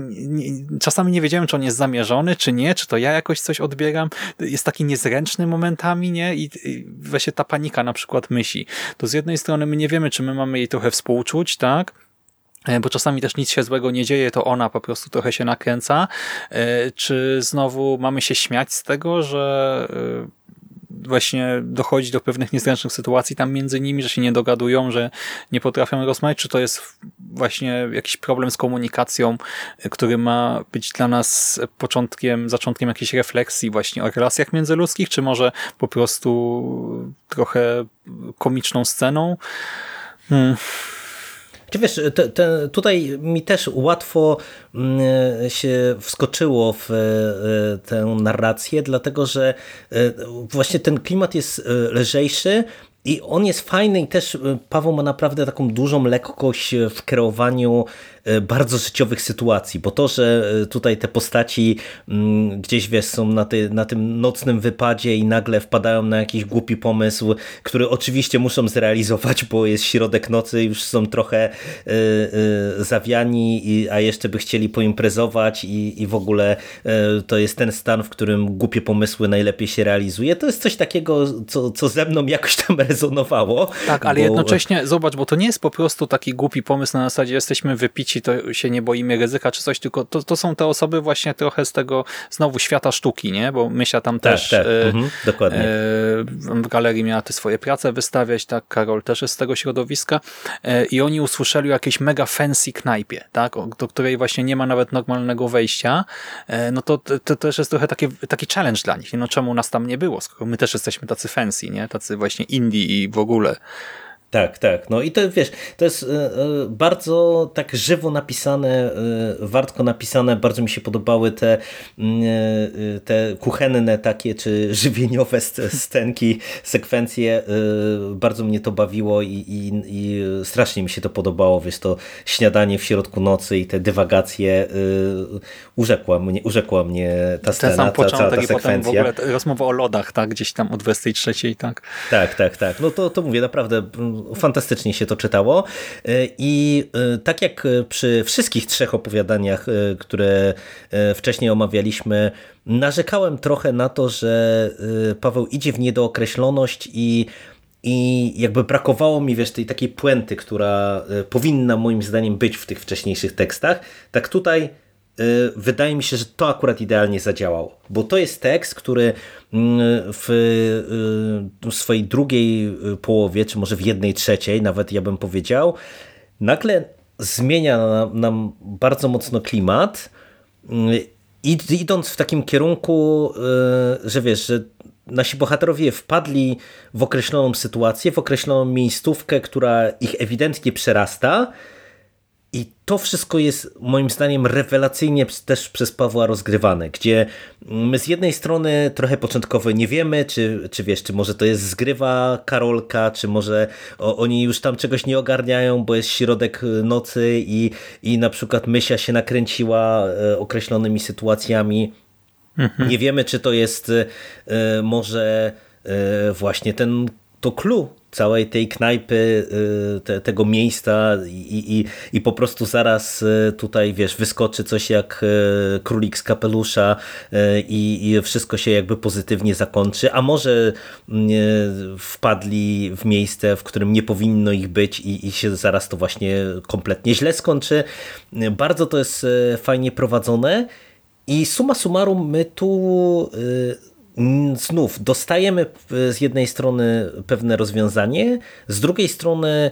Czasami nie wiedziałem, czy on jest zamierzony, czy nie, czy to ja jakoś coś odbieram. Jest taki niezręczny momentami, nie? I, i właśnie ta panika na przykład myśli. To z jednej strony my nie wiemy, czy my mamy jej trochę współczuć, tak? E, bo czasami też nic się złego nie dzieje, to ona po prostu trochę się nakręca. E, czy znowu mamy się śmiać z tego, że właśnie dochodzi do pewnych niezręcznych sytuacji tam między nimi, że się nie dogadują, że nie potrafią rozmawiać, czy to jest właśnie jakiś problem z komunikacją, który ma być dla nas początkiem, zaczątkiem jakiejś refleksji właśnie o relacjach międzyludzkich, czy może po prostu trochę komiczną sceną. Hmm. Czy wiesz, te, te, tutaj mi też łatwo mm, się wskoczyło w e, tę narrację, dlatego że e, właśnie ten klimat jest e, lżejszy, i on jest fajny i też Paweł ma naprawdę taką dużą lekkość w kreowaniu bardzo życiowych sytuacji, bo to, że e, tutaj te postaci mm, gdzieś wiesz, są na, ty, na tym nocnym wypadzie i nagle wpadają na jakiś głupi pomysł, który oczywiście muszą zrealizować, bo jest środek nocy, już są trochę y, y, zawiani, a jeszcze by chcieli poimprezować i, i w ogóle y, to jest ten stan, w którym głupie pomysły najlepiej się realizuje. To jest coś takiego, co, co ze mną jakoś tam rezonowało. Tak, ale bo... jednocześnie zobacz, bo to nie jest po prostu taki głupi pomysł na zasadzie jesteśmy wypici to się nie boimy ryzyka czy coś, tylko to, to są te osoby właśnie trochę z tego znowu świata sztuki, nie? Bo Mysia tam tak, też tak. E, mhm, dokładnie. E, w galerii miała te swoje prace wystawiać, tak, Karol też jest z tego środowiska e, i oni usłyszeli o jakiejś mega fancy knajpie, tak, do której właśnie nie ma nawet normalnego wejścia, no to, to, to też jest trochę taki, taki challenge dla nich, no czemu nas tam nie było, skoro my też jesteśmy tacy fancy, nie? Tacy właśnie indie i w ogóle. Tak, tak. No i to wiesz, to jest e, e, bardzo tak żywo napisane, e, wartko napisane. Bardzo mi się podobały te, mm, te kuchenne takie, czy żywieniowe scenki, sekwencje. Bardzo mnie to bawiło i, i, i strasznie mi się to podobało. Wiesz, to śniadanie w środku nocy i te dywagacje urzekła mnie, urzekła mnie ta scena, Ten sam początek ta, ta, ta i potem w ogóle rozmowa o lodach, tak? Gdzieś tam o 23, tak? Tak, tak, tak. No to, to mówię, naprawdę fantastycznie się to czytało. I tak jak przy wszystkich trzech opowiadaniach, które wcześniej omawialiśmy, narzekałem trochę na to, że Paweł idzie w niedookreśloność i i jakby brakowało mi, wiesz, tej takiej puenty, która powinna moim zdaniem być w tych wcześniejszych tekstach, tak tutaj wydaje mi się, że to akurat idealnie zadziałało, bo to jest tekst, który mm, w y, swojej drugiej y, połowie, czy może w jednej trzeciej, nawet ja bym powiedział, nagle zmienia nam bardzo mocno klimat, idąc w takim kierunku, że wiesz, że nasi bohaterowie wpadli w określoną sytuację, w określoną miejscówkę, która ich ewidentnie przerasta, i to wszystko jest moim zdaniem rewelacyjnie też przez Pawła rozgrywane, gdzie my z jednej strony trochę początkowo nie wiemy, czy, czy wiesz, czy może to jest zgrywa Karolka, czy może o, oni już tam czegoś nie ogarniają, bo jest środek nocy i, i na przykład Mysia się nakręciła e, określonymi sytuacjami. Mhm. Nie wiemy, czy to jest e, może e, właśnie ten to clue całej tej knajpy, y, te, tego miejsca i, i, i po prostu zaraz y, tutaj, wiesz, wyskoczy coś jak y, królik z kapelusza i, i wszystko się jakby pozytywnie zakończy, a może wpadli w miejsce, w którym nie powinno ich być i, i się zaraz to właśnie kompletnie źle skończy. Bardzo to jest fajnie prowadzone i suma summarum my tu znów dostajemy z jednej strony pewne rozwiązanie, z drugiej strony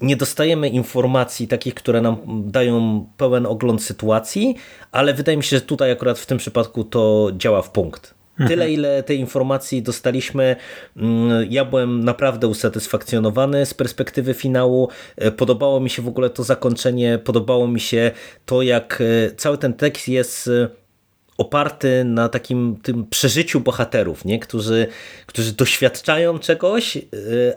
nie dostajemy informacji takich, które nam dają pełen ogląd sytuacji, ale wydaje mi się, że tutaj akurat w tym przypadku to działa w punkt. Mhm. Tyle, ile tej informacji dostaliśmy, mm, ja byłem naprawdę usatysfakcjonowany z perspektywy finału. E, podobało mi się w ogóle to zakończenie, podobało mi się to, jak e, cały ten tekst jest e, oparty na takim tym przeżyciu bohaterów, nie? Którzy, którzy doświadczają czegoś, y,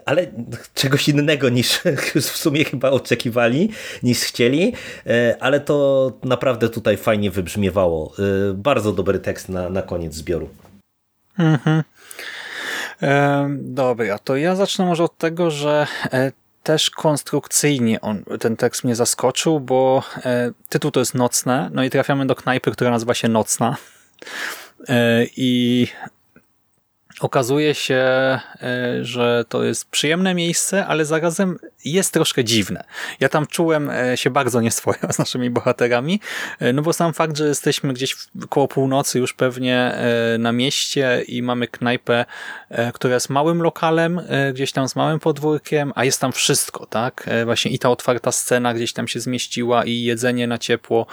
ale czegoś innego niż w sumie chyba oczekiwali, niż chcieli, y, ale to naprawdę tutaj fajnie wybrzmiewało. Y, bardzo dobry tekst na, na koniec zbioru. Mhm. E, dobra, to ja zacznę może od tego, że e, też konstrukcyjnie on, ten tekst mnie zaskoczył, bo e, tytuł to jest Nocne, no i trafiamy do knajpy, która nazywa się Nocna. E, I okazuje się, e, że to jest przyjemne miejsce, ale zarazem jest troszkę dziwne. Ja tam czułem e, się bardzo nieswojo z naszymi bohaterami, e, no bo sam fakt, że jesteśmy gdzieś koło północy już pewnie na mieście i mamy knajpę, która jest małym lokalem, gdzieś tam z małym podwórkiem, a jest tam wszystko, tak? Właśnie i ta otwarta scena gdzieś tam się zmieściła i jedzenie na ciepło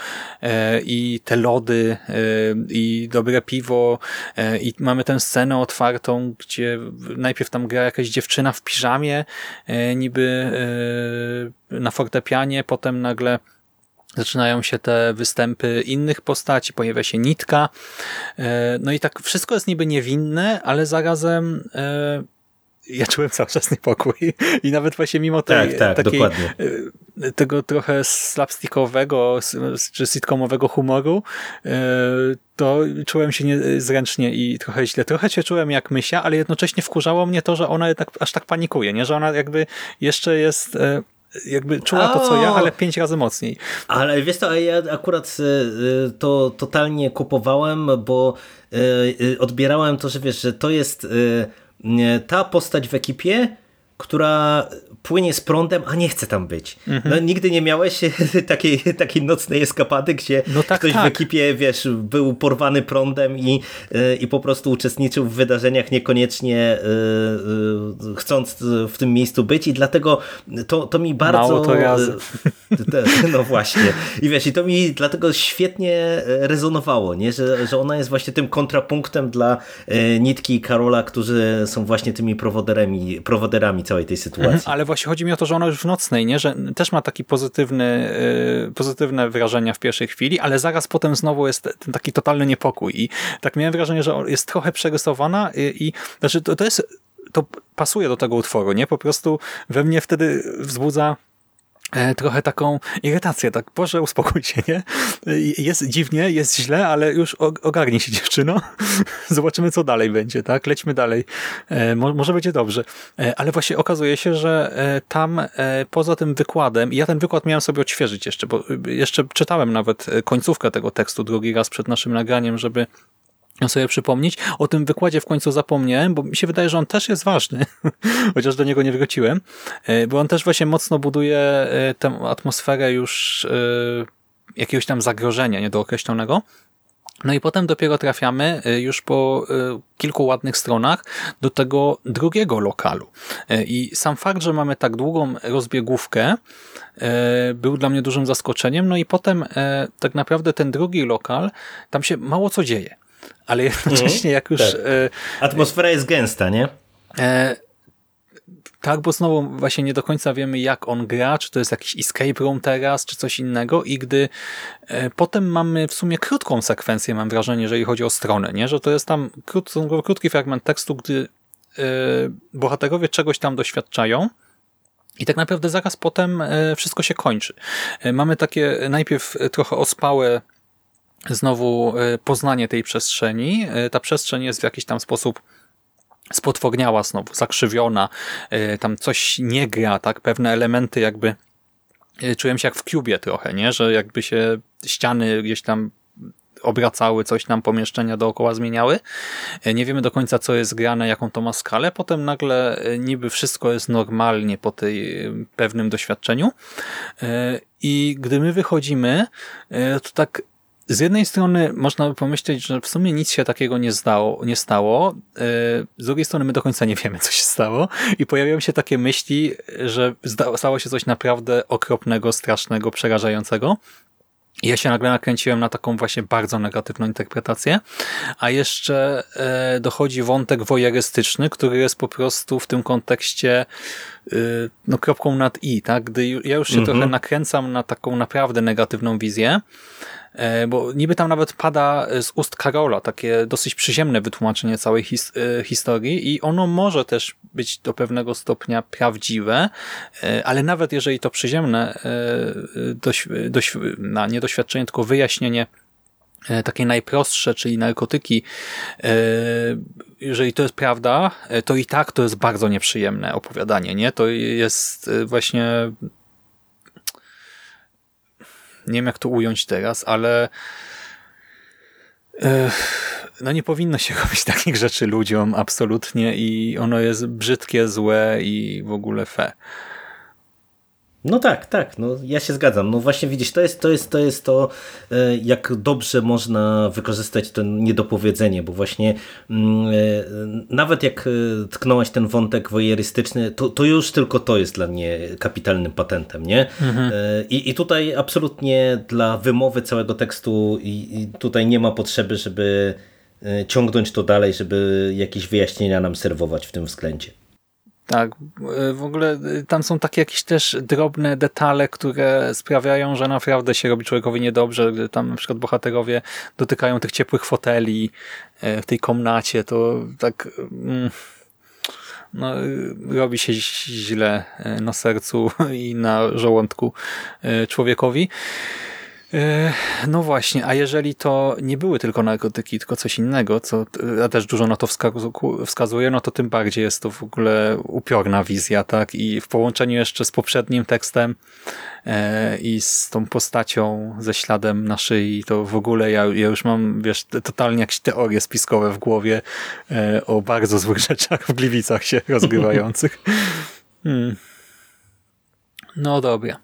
i te lody i dobre piwo i mamy tę scenę otwartą kartą, gdzie najpierw tam gra jakaś dziewczyna w piżamie, e, niby e, na fortepianie, potem nagle zaczynają się te występy innych postaci, pojawia się nitka. E, no i tak wszystko jest niby niewinne, ale zarazem ja czułem cały czas niepokój i nawet właśnie mimo tej, tak, tak, takiej, dokładnie. Tego trochę slapstickowego czy sitcomowego humoru to czułem się niezręcznie i trochę źle. Trochę się czułem jak mysia, ale jednocześnie wkurzało mnie to, że ona tak, aż tak panikuje, nie? że ona jakby jeszcze jest e, jakby czuła to co ja, ale pięć razy mocniej. Ale wiesz co, ja akurat e, to totalnie kupowałem, bo e, odbierałem to, że wiesz, że to jest ta postać w ekipie, która płynie z prądem, a nie chce tam być. No nigdy nie miałeś takiej, takiej nocnej eskapady, gdzie no tak, ktoś tak. w ekipie, wiesz, był porwany prądem i, y, i po prostu uczestniczył w wydarzeniach niekoniecznie y, y, chcąc w tym miejscu być i dlatego to, to mi bardzo... Mało to razy. No właśnie. I wiesz, i to mi dlatego świetnie rezonowało, nie? Że, że ona jest właśnie tym kontrapunktem dla Nitki i Karola, którzy są właśnie tymi prowoderami, prowoderami całej tej sytuacji. Mhm, ale właśnie chodzi mi o to, że ona już w nocnej, nie? że też ma taki pozytywny, yy, pozytywne wrażenia w pierwszej chwili, ale zaraz potem znowu jest ten taki totalny niepokój i tak miałem wrażenie, że jest trochę przerysowana i, i znaczy to, to jest to pasuje do tego utworu, nie? Po prostu we mnie wtedy wzbudza trochę taką irytację, tak, Boże, uspokój się, nie? Jest dziwnie, jest źle, ale już ogarnij się dziewczyno. Zobaczymy, co dalej będzie, tak? Lećmy dalej. E, może będzie dobrze. E, ale właśnie okazuje się, że tam poza tym wykładem, ja ten wykład miałem sobie odświeżyć jeszcze, bo jeszcze czytałem nawet końcówkę tego tekstu drugi raz przed naszym nagraniem, żeby sobie przypomnieć. O tym wykładzie w końcu zapomniałem, bo mi się wydaje, że on też jest ważny, chociaż do niego nie wróciłem, e, bo on też właśnie mocno buduje e, tę atmosferę już e, jakiegoś tam zagrożenia niedookreślonego. No i potem dopiero trafiamy już po kilku ładnych stronach do tego drugiego lokalu. I sam fakt, że mamy tak długą rozbiegówkę był dla mnie dużym zaskoczeniem. No i potem tak naprawdę ten drugi lokal, tam się mało co dzieje ale jednocześnie jak już... Tak. E, Atmosfera jest gęsta, nie? E, tak, bo znowu właśnie nie do końca wiemy, jak on gra, czy to jest jakiś escape room teraz, czy coś innego i gdy e, potem mamy w sumie krótką sekwencję, mam wrażenie, jeżeli chodzi o stronę, nie? że to jest tam krót, krótki fragment tekstu, gdy bohaterowie czegoś tam doświadczają, i tak naprawdę zaraz potem wszystko się kończy. Mamy takie najpierw trochę ospałe znowu e, poznanie tej przestrzeni. E, ta przestrzeń jest w jakiś tam sposób spotworniała znowu, zakrzywiona, e, tam coś nie gra, tak, pewne elementy jakby czułem się jak w Cubie trochę, nie, że jakby się ściany gdzieś tam obracały, coś tam pomieszczenia dookoła zmieniały. Nie wiemy do końca, co jest grane, jaką to ma skalę. Potem nagle niby wszystko jest normalnie po tej pewnym doświadczeniu. I gdy my wychodzimy, to tak z jednej strony można by pomyśleć, że w sumie nic się takiego nie, zdało, nie stało. E, z drugiej strony my do końca nie wiemy, co się stało i pojawiają się takie myśli, że stało się coś naprawdę okropnego, strasznego, przerażającego. I ja się nagle nakręciłem na taką właśnie bardzo negatywną interpretację, a jeszcze e, dochodzi wątek wojerystyczny, który jest po prostu w tym kontekście e, no, kropką nad i, tak? Gdy ja już się -hmm. trochę nakręcam na taką naprawdę negatywną wizję, bo niby tam nawet pada z ust Karola takie dosyć przyziemne wytłumaczenie całej his e, historii i ono może też być do pewnego stopnia prawdziwe, e, ale nawet jeżeli to przyziemne dość, dość, na nie doświadczenie, tylko wyjaśnienie takie najprostsze, czyli narkotyki, jeżeli to jest prawda, to i tak to jest bardzo nieprzyjemne opowiadanie, nie? To jest właśnie nie wiem jak to ująć teraz, ale no nie powinno się robić takich rzeczy ludziom absolutnie i ono jest brzydkie, złe i w ogóle fe. No tak, tak, no ja się zgadzam. No właśnie widzisz, to jest to, jest, to, jest to e, jak dobrze można wykorzystać to niedopowiedzenie, bo właśnie mm, e, nawet jak e, tknąłaś ten wątek wojerystyczny, to, to już tylko to jest dla mnie kapitalnym patentem, nie? Mhm. I, I tutaj absolutnie dla wymowy całego tekstu i, i tutaj nie ma potrzeby, żeby ciągnąć to dalej, żeby jakieś wyjaśnienia nam serwować w tym względzie. Tak, w ogóle y, tam są takie jakieś też drobne detale, które sprawiają, że naprawdę się robi człowiekowi niedobrze, gdy tam na przykład bohaterowie dotykają tych ciepłych foteli e, w tej komnacie, to tak mm, no, robi się źle e, na sercu i na żołądku e, człowiekowi. E, no właśnie, a jeżeli to nie były tylko narkotyki, tylko coś innego, co ja też dużo na to wskazuje, no to tym bardziej jest to w ogóle upiorna wizja, tak? I w połączeniu jeszcze z poprzednim tekstem e, i z tą postacią ze śladem na szyi, to w ogóle ja, ja już mam, wiesz, totalnie jakieś teorie spiskowe w głowie e, o bardzo złych rzeczach w Gliwicach się rozgrywających. Hmm. No dobra.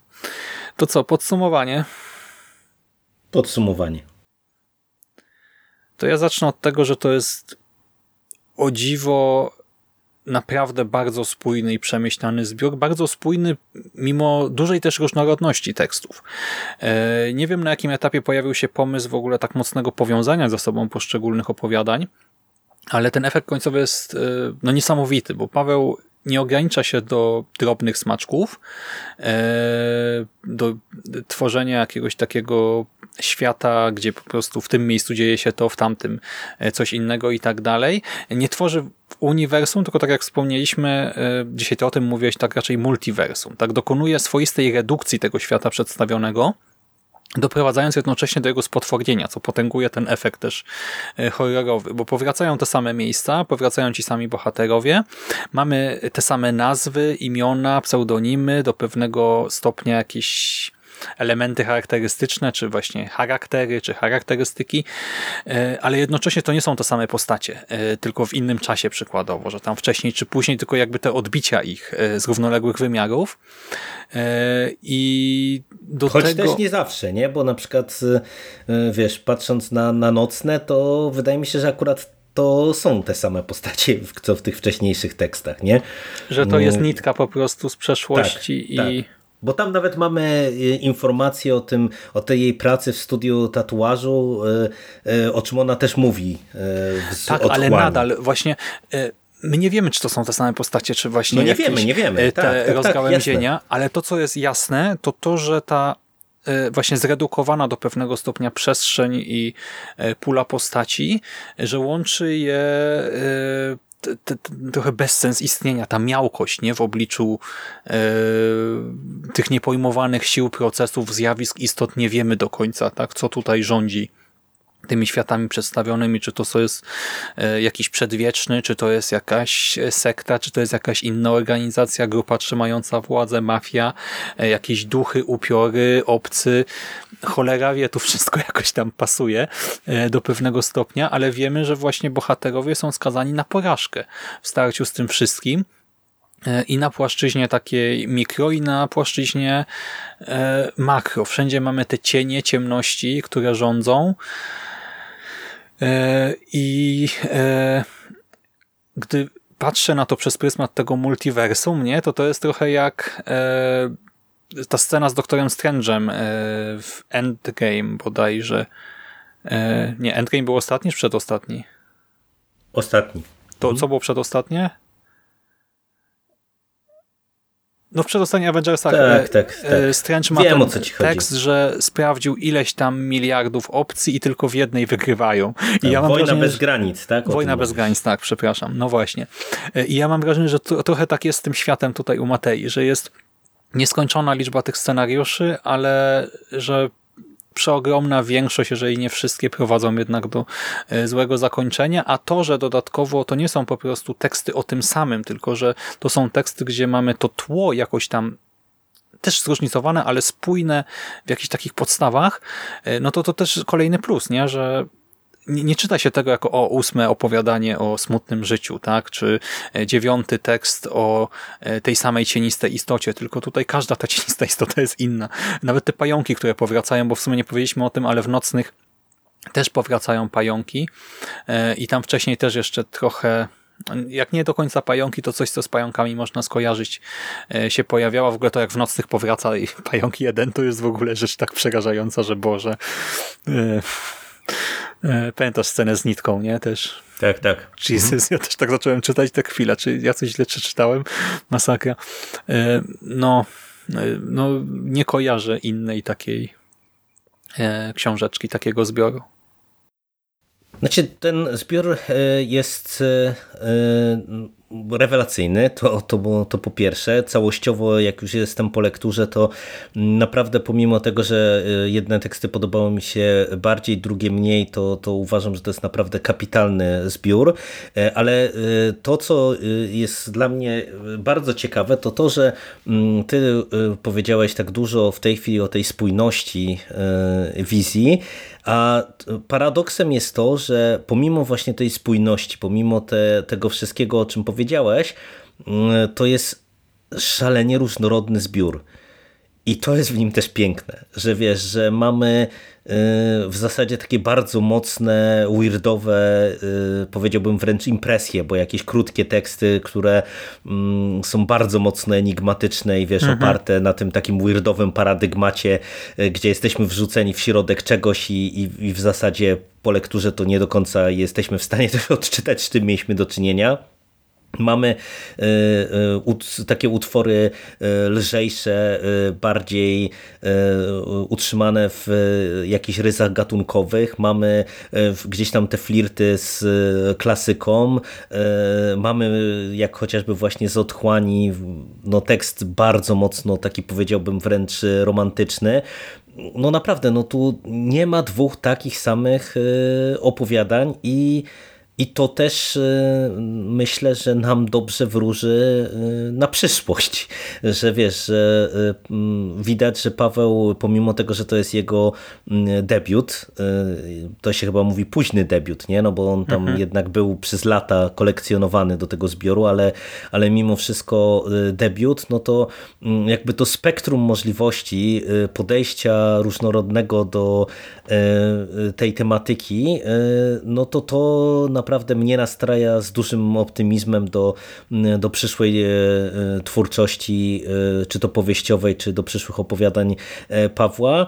To co, podsumowanie? Podsumowanie. To ja zacznę od tego, że to jest o dziwo naprawdę bardzo spójny i przemyślany zbiór, bardzo spójny mimo dużej też różnorodności tekstów. E, nie wiem na jakim etapie pojawił się pomysł w ogóle tak mocnego powiązania ze sobą poszczególnych opowiadań, ale ten efekt końcowy jest e, no, niesamowity, bo Paweł nie ogranicza się do drobnych smaczków, e, do tworzenia jakiegoś takiego świata, gdzie po prostu w tym miejscu dzieje się to, w tamtym coś innego i tak dalej. Nie tworzy uniwersum, tylko tak jak wspomnieliśmy, dzisiaj to o tym mówiłeś, tak raczej multiversum. Tak dokonuje swoistej redukcji tego świata przedstawionego, doprowadzając jednocześnie do jego spotwornienia, co potęguje ten efekt też e, horrorowy, bo powracają te same miejsca, powracają ci sami bohaterowie, mamy te same nazwy, imiona, pseudonimy, do pewnego stopnia jakieś elementy charakterystyczne, czy właśnie charaktery, czy charakterystyki, e, ale jednocześnie to nie są te same postacie, e, tylko w innym czasie przykładowo, że tam wcześniej czy później tylko jakby te odbicia ich e, z równoległych wymiarów i do Choć tego... też nie zawsze, nie? Bo na przykład wiesz, patrząc na, na nocne, to wydaje mi się, że akurat to są te same postacie, co w tych wcześniejszych tekstach, nie? Że to jest mm. nitka po prostu z przeszłości tak, i... Tak. Bo tam nawet mamy y, informacje o tym, o tej jej pracy w studiu tatuażu, y, y, o czym ona też mówi. Tak, ale nadal właśnie my nie wiemy, czy to są te same postacie, czy właśnie no nie wiemy, nie wiemy. te tak, tak, rozgałęzienia, tak, ale to, co jest jasne, to to, że ta właśnie zredukowana do pewnego stopnia przestrzeń i pula postaci, że łączy je trochę bezsens istnienia, ta miałkość nie w obliczu e, tych niepojmowanych sił, procesów, zjawisk, istot nie wiemy do końca, tak, co tutaj rządzi tymi światami przedstawionymi, czy to jest e, jakiś przedwieczny, czy to jest jakaś sekta, czy to jest jakaś inna organizacja, grupa trzymająca władzę, mafia, e, jakieś duchy, upiory, obcy. Cholera wie, tu wszystko jakoś tam pasuje e, do pewnego stopnia, ale wiemy, że właśnie bohaterowie są skazani na porażkę w starciu z tym wszystkim i na płaszczyźnie takiej mikro i na płaszczyźnie makro. Wszędzie mamy te cienie, ciemności, które rządzą E, I e, gdy patrzę na to przez pryzmat tego multiversum, nie, to to jest trochę jak e, ta scena z doktorem Strange'em w Endgame bodajże. Nie, Endgame był ostatni czy przedostatni? Ostatni. To mhm. co było przedostatnie? No w przedostaniu Avengersach tak, tak, tak. Strange ma Wiem, ten tekst, że sprawdził ileś tam miliardów opcji i tylko w jednej wygrywają. I tak, ja mam wojna wrażenie, bez granic, tak? Wojna bez granic, tak, przepraszam. No właśnie. E, I ja mam wrażenie, że to, trochę tak jest z tym światem tutaj u Matei, że jest nieskończona liczba tych scenariuszy, ale że przeogromna większość, jeżeli nie wszystkie, prowadzą jednak do e, złego zakończenia, a to, że dodatkowo to nie są po prostu teksty o tym samym, tylko że to są teksty, gdzie mamy to tło jakoś tam też zróżnicowane, ale spójne w jakichś takich podstawach, e, no to to też kolejny plus, nie? że nie, nie, czyta się tego jako o ósme opowiadanie o smutnym życiu, tak? Czy e, dziewiąty tekst o e, tej samej cienistej istocie, tylko tutaj każda ta cienista istota jest inna. Nawet te pająki, które powracają, bo w sumie nie powiedzieliśmy o tym, ale w nocnych też powracają pająki e, i tam wcześniej też jeszcze trochę jak nie do końca pająki, to coś, co z pająkami można skojarzyć, się pojawiało. W ogóle to jak w nocnych powraca i pająk jeden, to jest w ogóle rzecz tak przerażająca, że Boże. E, pamiętasz scenę z nitką, nie? Też. Tak, tak. Jesus, mhm. ja też tak zacząłem czytać te chwilę, czy ja coś źle przeczytałem? Masakra. E, no, e, no, nie kojarzę innej takiej książeczki, takiego zbioru. Znaczy, ten zbiór jest rewelacyjny, to, to, to po pierwsze. Całościowo, jak już jestem po lekturze, to naprawdę pomimo tego, że y, jedne teksty podobały mi się bardziej, drugie mniej, to, to uważam, że to jest naprawdę kapitalny zbiór. E, ale y, to, co jest dla mnie bardzo ciekawe, to to, że mm, ty powiedziałeś tak dużo w tej chwili o tej spójności wizji, a paradoksem jest to, że pomimo właśnie tej spójności, pomimo te, tego wszystkiego, o czym powiedziałeś, mm, to jest szalenie różnorodny zbiór. I to jest w nim też piękne, że wiesz, że mamy y, w zasadzie takie bardzo mocne, weirdowe, y, powiedziałbym wręcz impresje, bo jakieś krótkie teksty, które mm, są bardzo mocno enigmatyczne i wiesz, mhm. oparte na tym takim weirdowym paradygmacie, y, gdzie jesteśmy wrzuceni w środek czegoś i, i, i w zasadzie po lekturze to nie do końca jesteśmy w stanie też odczytać, z czym mieliśmy do czynienia Mamy takie utwory lżejsze, bardziej utrzymane w jakichś rysach gatunkowych. Mamy gdzieś tam te flirty z klasyką. Mamy jak chociażby właśnie z Otchłani no tekst bardzo mocno taki powiedziałbym wręcz romantyczny no naprawdę, no tu nie ma dwóch takich samych opowiadań i i to też y, myślę, że nam dobrze wróży y, na przyszłość, że wiesz, że y, mm, widać, że Paweł, pomimo tego, że to jest jego mm, debiut, to się chyba mówi późny debiut, nie? No bo on tam mhm. jednak był przez lata kolekcjonowany do tego zbioru, ale, ale mimo wszystko debiut, no to mm, jakby to spektrum możliwości podejścia różnorodnego do tej tematyki, no to to na naprawdę mnie nastraja z dużym optymizmem do, do przyszłej e, twórczości, e, czy to powieściowej, czy do przyszłych opowiadań e, Pawła.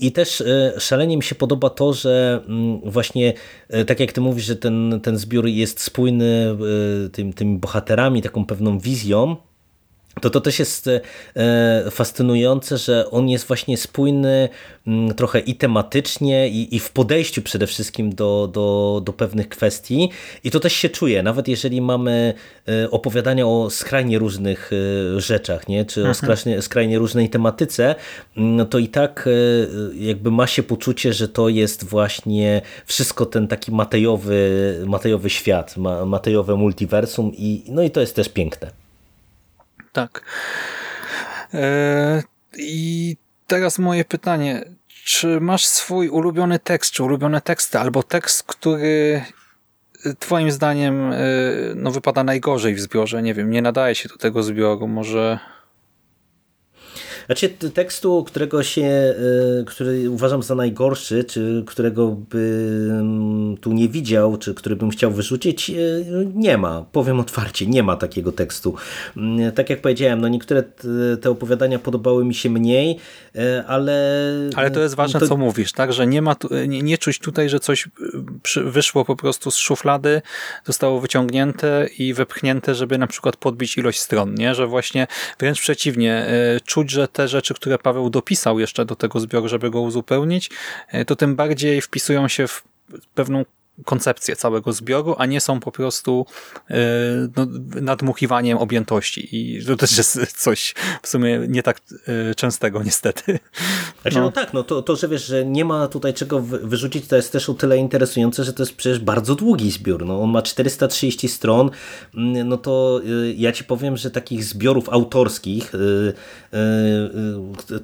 I też szalenie mi się podoba to, że mm, właśnie tak jak ty mówisz, że ten, ten zbiór jest spójny tym, tymi bohaterami, taką pewną wizją, to to też jest e, fascynujące, że on jest właśnie spójny mm, trochę i tematycznie, i, i w podejściu przede wszystkim do, do, do pewnych kwestii. I to też się czuje, nawet jeżeli mamy e, opowiadania o skrajnie różnych e, rzeczach, nie? czy o mhm. skrajnie, skrajnie różnej tematyce, mm, to i tak jakby ma się poczucie, że to jest właśnie wszystko ten taki matejowy, matejowy świat, matejowe multiversum i, no i to jest też piękne. Tak. E, I teraz moje pytanie. Czy masz swój ulubiony tekst, czy ulubione teksty, albo tekst, który twoim zdaniem e, no, wypada najgorzej w zbiorze? Nie wiem, nie nadaje się do tego zbioru. Może znaczy tekstu, którego się, e, który uważam za najgorszy, czy którego bym tu nie widział, czy który bym chciał wyrzucić, e, nie ma. Powiem otwarcie, nie ma takiego tekstu. Mm, tak jak powiedziałem, no niektóre te opowiadania podobały mi się mniej, e, ale... Ale to jest ważne, to... co mówisz, tak? Że nie ma, tu, nie, nie czuć tutaj, że coś wyszło po prostu z szuflady, zostało wyciągnięte i wepchnięte, żeby na przykład podbić ilość stron, nie? Że właśnie wręcz przeciwnie, czuć, że te rzeczy, które Paweł dopisał jeszcze do tego zbioru, żeby go uzupełnić, e, to tym bardziej wpisują się w pewną koncepcję całego zbioru, a nie są po prostu e, no, nadmuchiwaniem objętości. I to też jest coś w sumie nie tak e, częstego niestety. Znaczy, no. no tak, no to, to, że wiesz, że nie ma tutaj czego wyrzucić, to jest też o tyle interesujące, że to jest przecież bardzo długi zbiór. No, on ma 430 stron, mm, no to e, ja ci powiem, że takich zbiorów autorskich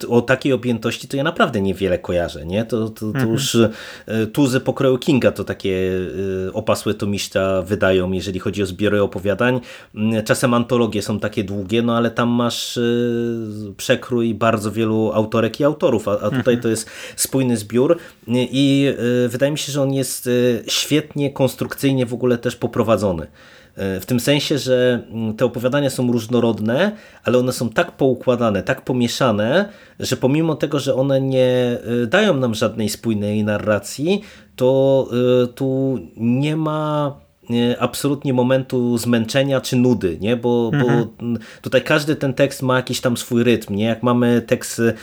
o takiej objętości to ja naprawdę niewiele kojarzę. Nie? To, to, to mhm. już tuzy pokroju Kinga to takie Y, opasłe tomiszcza wydają, jeżeli chodzi o zbiory opowiadań. Mm, czasem antologie są takie długie, no ale tam masz y, przekrój bardzo wielu autorek i autorów, a, tutaj mhm. to jest spójny zbiór i y, wydaje mi się, że on jest świetnie konstrukcyjnie w ogóle też poprowadzony. W tym sensie, że mm, te opowiadania są różnorodne, ale one są tak poukładane, tak pomieszane, że pomimo tego, że one nie dają nam żadnej spójnej narracji, to y, tu nie ma absolutnie momentu zmęczenia czy nudy, nie? Bo, mhm. bo tutaj każdy ten tekst ma jakiś tam swój rytm. Nie? Jak mamy tekst y,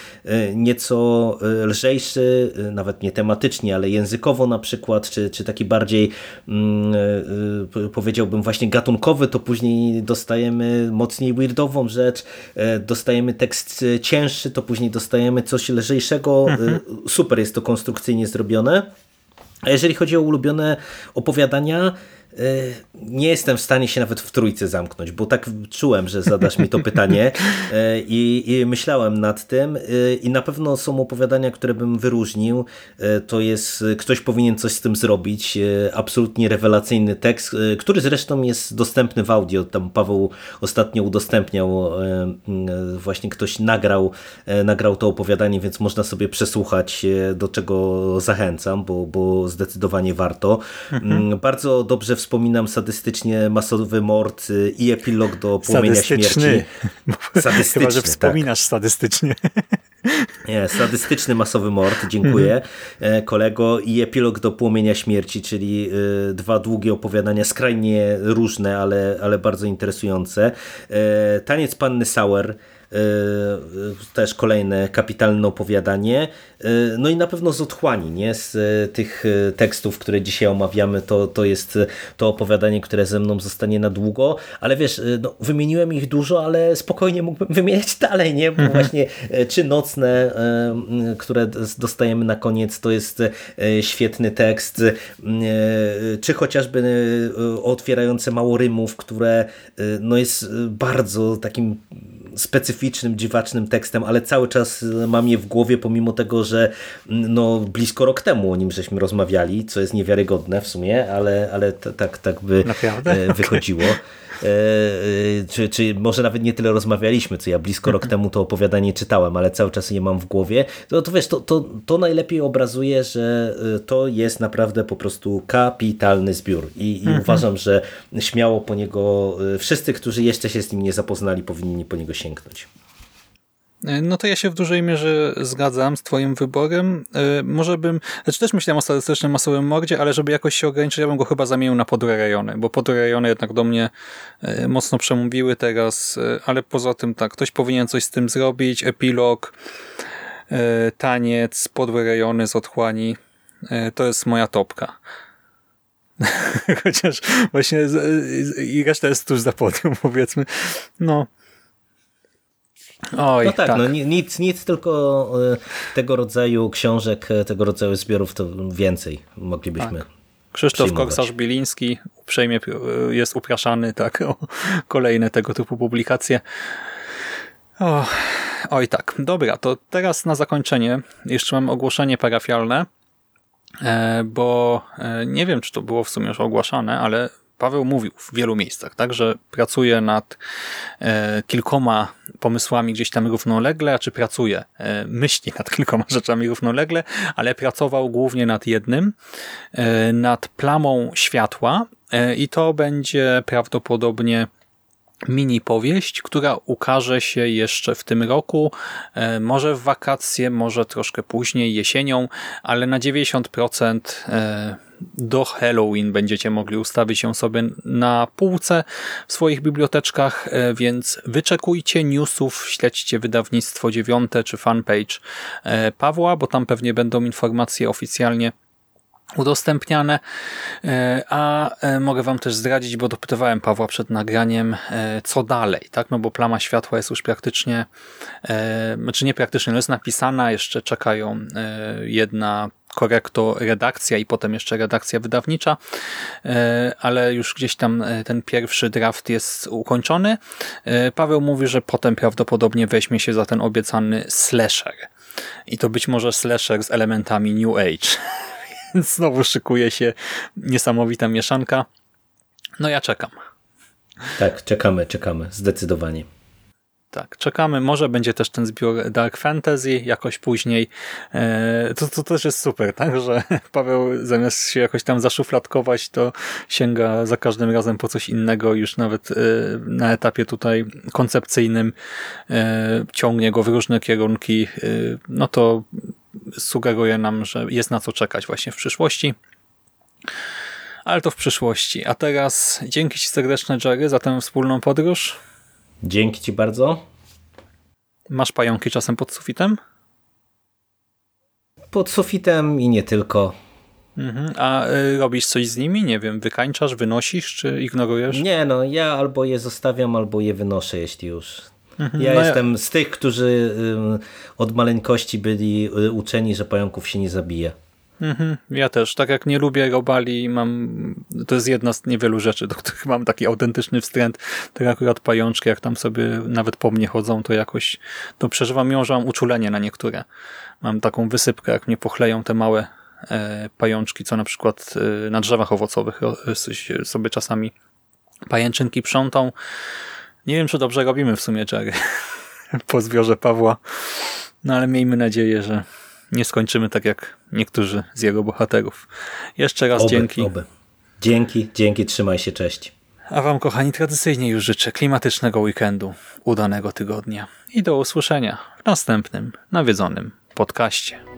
nieco lżejszy, nawet nie tematycznie, ale językowo na przykład, czy, czy taki bardziej mm, powiedziałbym właśnie gatunkowy, to później dostajemy mocniej weirdową rzecz, dostajemy tekst cięższy, to później dostajemy coś lżejszego. Mhm. Super jest to konstrukcyjnie zrobione. A jeżeli chodzi o ulubione opowiadania, E, nie jestem w stanie się nawet w trójce zamknąć, bo tak czułem, że zadasz mi to pytanie e, i, i, myślałem nad tym e, i na pewno są opowiadania, które bym wyróżnił. To jest Ktoś powinien coś z tym zrobić. Absolutnie rewelacyjny tekst, który zresztą jest dostępny w audio. Tam Paweł ostatnio udostępniał, właśnie ktoś nagrał, nagrał to opowiadanie, więc można sobie przesłuchać, do czego zachęcam, bo, bo zdecydowanie warto. Mhm. Mm, bardzo dobrze wspominam sadystycznie masowy mord y, i epilog do płomienia śmierci. Sadystyczny. Chyba, że wspominasz tak. sadystycznie. Nie, sadystyczny masowy mord, dziękuję mhm. kolego i epilog do Płomienia Śmierci, czyli e, dwa długie opowiadania, skrajnie różne, ale, ale bardzo interesujące. E, Taniec Panny Sauer, też kolejne kapitalne opowiadanie. No i na pewno z otchłani, nie? z tych tekstów, które dzisiaj omawiamy, to, to jest to opowiadanie, które ze mną zostanie na długo, ale wiesz, no, wymieniłem ich dużo, ale spokojnie mógłbym wymieniać dalej, nie? Bo mhm. właśnie czy nocne, które dostajemy na koniec, to jest świetny tekst, czy chociażby otwierające mało rymów, które no jest bardzo takim specyficznym, dziwacznym tekstem, ale cały czas mam je w głowie, pomimo tego, że mm, no, blisko rok temu o nim żeśmy rozmawiali, co jest niewiarygodne w sumie, ale, ale tak, tak by Naprawdę? E, wychodziło. E, e, czy, czy może nawet nie tyle rozmawialiśmy, co ja blisko rok temu to opowiadanie czytałem, ale cały czas je mam w głowie, to, to wiesz, to, to, to najlepiej obrazuje, że to jest naprawdę po prostu kapitalny zbiór i, i mhm. uważam, że śmiało po niego wszyscy, którzy jeszcze się z nim nie zapoznali, powinni po niego sięgnąć. No to ja się w dużej mierze zgadzam z twoim wyborem. E, może bym, znaczy też myślałem o statystycznym masowym mordzie, ale żeby jakoś się ograniczyć, ja bym go chyba zamienił na podłe rejony, bo podłe rejony jednak do mnie e, mocno przemówiły teraz, e, ale poza tym tak, ktoś powinien coś z tym zrobić, epilog, taniec, podłe rejony z otchłani, to jest moja topka. Chociaż właśnie i reszta jest tuż za podium, powiedzmy. No, Oj, no tak, tak. No, nic, nic, tylko e, tego rodzaju książek, e, tego rodzaju zbiorów to więcej moglibyśmy. Tak. Krzysztof Korsarz-Biliński uprzejmie e, jest upraszany tak, o kolejne tego typu publikacje. O, oj tak, dobra, to teraz na zakończenie jeszcze mam ogłoszenie parafialne, bo nie wiem, czy to było w sumie już ogłaszane, ale Paweł mówił w wielu miejscach, tak, że pracuje nad e, kilkoma pomysłami gdzieś tam równolegle, a czy pracuje, myśli nad kilkoma rzeczami równolegle, ale pracował głównie nad jednym, e, nad plamą światła e, i to będzie prawdopodobnie mini powieść, która ukaże się jeszcze w tym roku, może w wakacje, może troszkę później, jesienią, ale na 90% e, do Halloween będziecie mogli ustawić ją sobie na półce w swoich biblioteczkach, e, więc wyczekujcie newsów, śledźcie wydawnictwo dziewiąte czy fanpage Pawła, bo tam pewnie będą informacje oficjalnie udostępniane, e, a e, mogę wam też zdradzić, bo dopytywałem Pawła przed nagraniem, e, co dalej, tak, no bo plama światła jest już praktycznie, znaczy nie praktycznie, no jest napisana, jeszcze czekają jedna korekto redakcja i potem jeszcze redakcja wydawnicza, ale już gdzieś tam ten pierwszy draft jest ukończony. Paweł mówi, że potem prawdopodobnie weźmie się za ten obiecany slasher. I to być może slasher z elementami New Age. Więc znowu szykuje się niesamowita mieszanka. No ja czekam. Tak, czekamy, czekamy, zdecydowanie. Tak, czekamy. Może będzie też ten zbiór Dark Fantasy jakoś później. E, to, to też jest super, tak? Że Paweł zamiast się jakoś tam zaszufladkować, to sięga za każdym razem po coś innego. Już nawet e, na etapie tutaj koncepcyjnym e, ciągnie go w różne kierunki. No to sugeruje nam, że jest na co czekać właśnie w przyszłości. Ale to w przyszłości. A teraz dzięki Ci serdeczne, Jerry, za tę wspólną podróż. Dzięki Ci bardzo. Masz pająki czasem pod sufitem? Pod sufitem i nie tylko. Mhm. A y, robisz coś z nimi? Nie wiem, wykańczasz, wynosisz, czy ignorujesz? Nie, no ja albo je zostawiam, albo je wynoszę, jeśli już. Mhm. Ja no jestem ja... z tych, którzy od maleńkości byli y, uczeni, że pająków się nie zabija. Mhm, ja też. Tak jak nie lubię robali, mam, to jest jedna z niewielu rzeczy, do których mam taki autentyczny wstręt. Tak akurat pajączki, jak tam sobie nawet po mnie chodzą, to jakoś to przeżywam ją, uczulenie na niektóre. Mam taką wysypkę, jak mnie pochleją te małe e, pajączki, co na przykład e, na drzewach owocowych e, sobie czasami pajęczynki przątą. Nie wiem, czy dobrze robimy w sumie, Jerry, po zbiorze Pawła, no ale miejmy nadzieję, że nie skończymy tak jak niektórzy z jego bohaterów. Jeszcze raz oby, dzięki. Oby. Dzięki, dzięki, trzymaj się, cześć. A Wam, kochani, tradycyjnie już życzę klimatycznego weekendu, udanego tygodnia i do usłyszenia w następnym nawiedzonym podcaście.